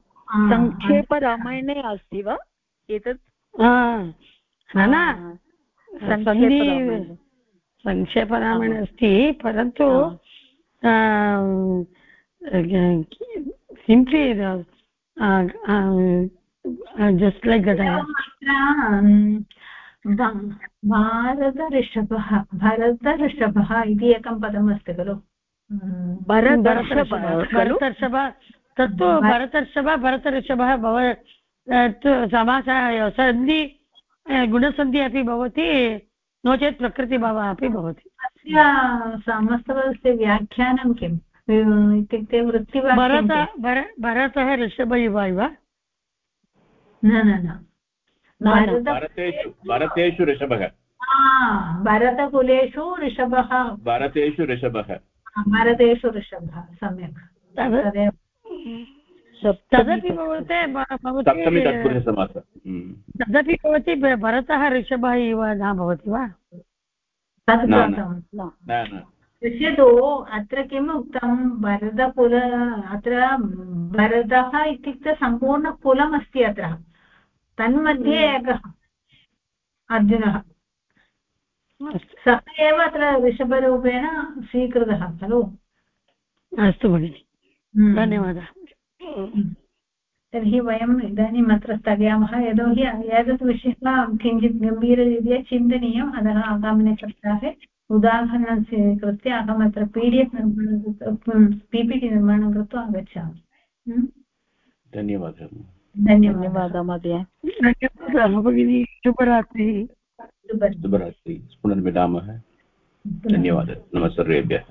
सङ्क्षेपरामायणे अस्ति। वा? एतत्? न सङ्क्षेपरामायणे अस्ति परन्तु simply uh, uh, just like that भारतऋषभः भरतऋषभः इति एकं पदमस्ति खलु? भरतर्षभ तत्तु भरतर्षभ भरतऋषभः भव समासः सन्धि गुणसन्धिः अपि भवति नो चेत् प्रकृतिभावः अपि भवति। अस्य समस्तपदस्य व्याख्यानं किम्? इत्युक्ते वृत्तिवाक्यं भरतः ऋषभ इव इव न न न भरतेषु ऋषभः भरतकुलेषु ऋषभः भरतेषु ऋषभः भरतेषु ऋषभः सम्यक् तदेव तदपि भवते तदपि भवति भरतः ऋषभः इव न भवति वा तद् पश्यतु अत्र किम् उक्तं भरतकुल अत्र भरतः इत्युक्ते सम्पूर्णकुलमस्ति अत्र। तन्मध्ये एकः अर्जुनः। सः एव अत्र ऋषभरूपेण स्वीकृतः खलु? अस्तु भगिनि। हम्म। धन्यवादः। तर्हि वयम् इदानीम् अत्र स्थगयामः। यतोहि एतत् विषयः किञ्चित् गम्भीररीत्या चिन्तनीयम्। अतः आगामिने सप्ताहे उदाहरणं स्वीकृत्य अहमत्र पी डि एफ् निर्माणं पी पी टि निर्माणं कृत्वा आगच्छामि। धन्यवादः। धन्यवादः। महोदय धन्यवादः भगिनी शुभरात्रिः। शुभरात्रिः। पुनर्मिलामः। धन्यवादः। नमः सर्वेभ्यः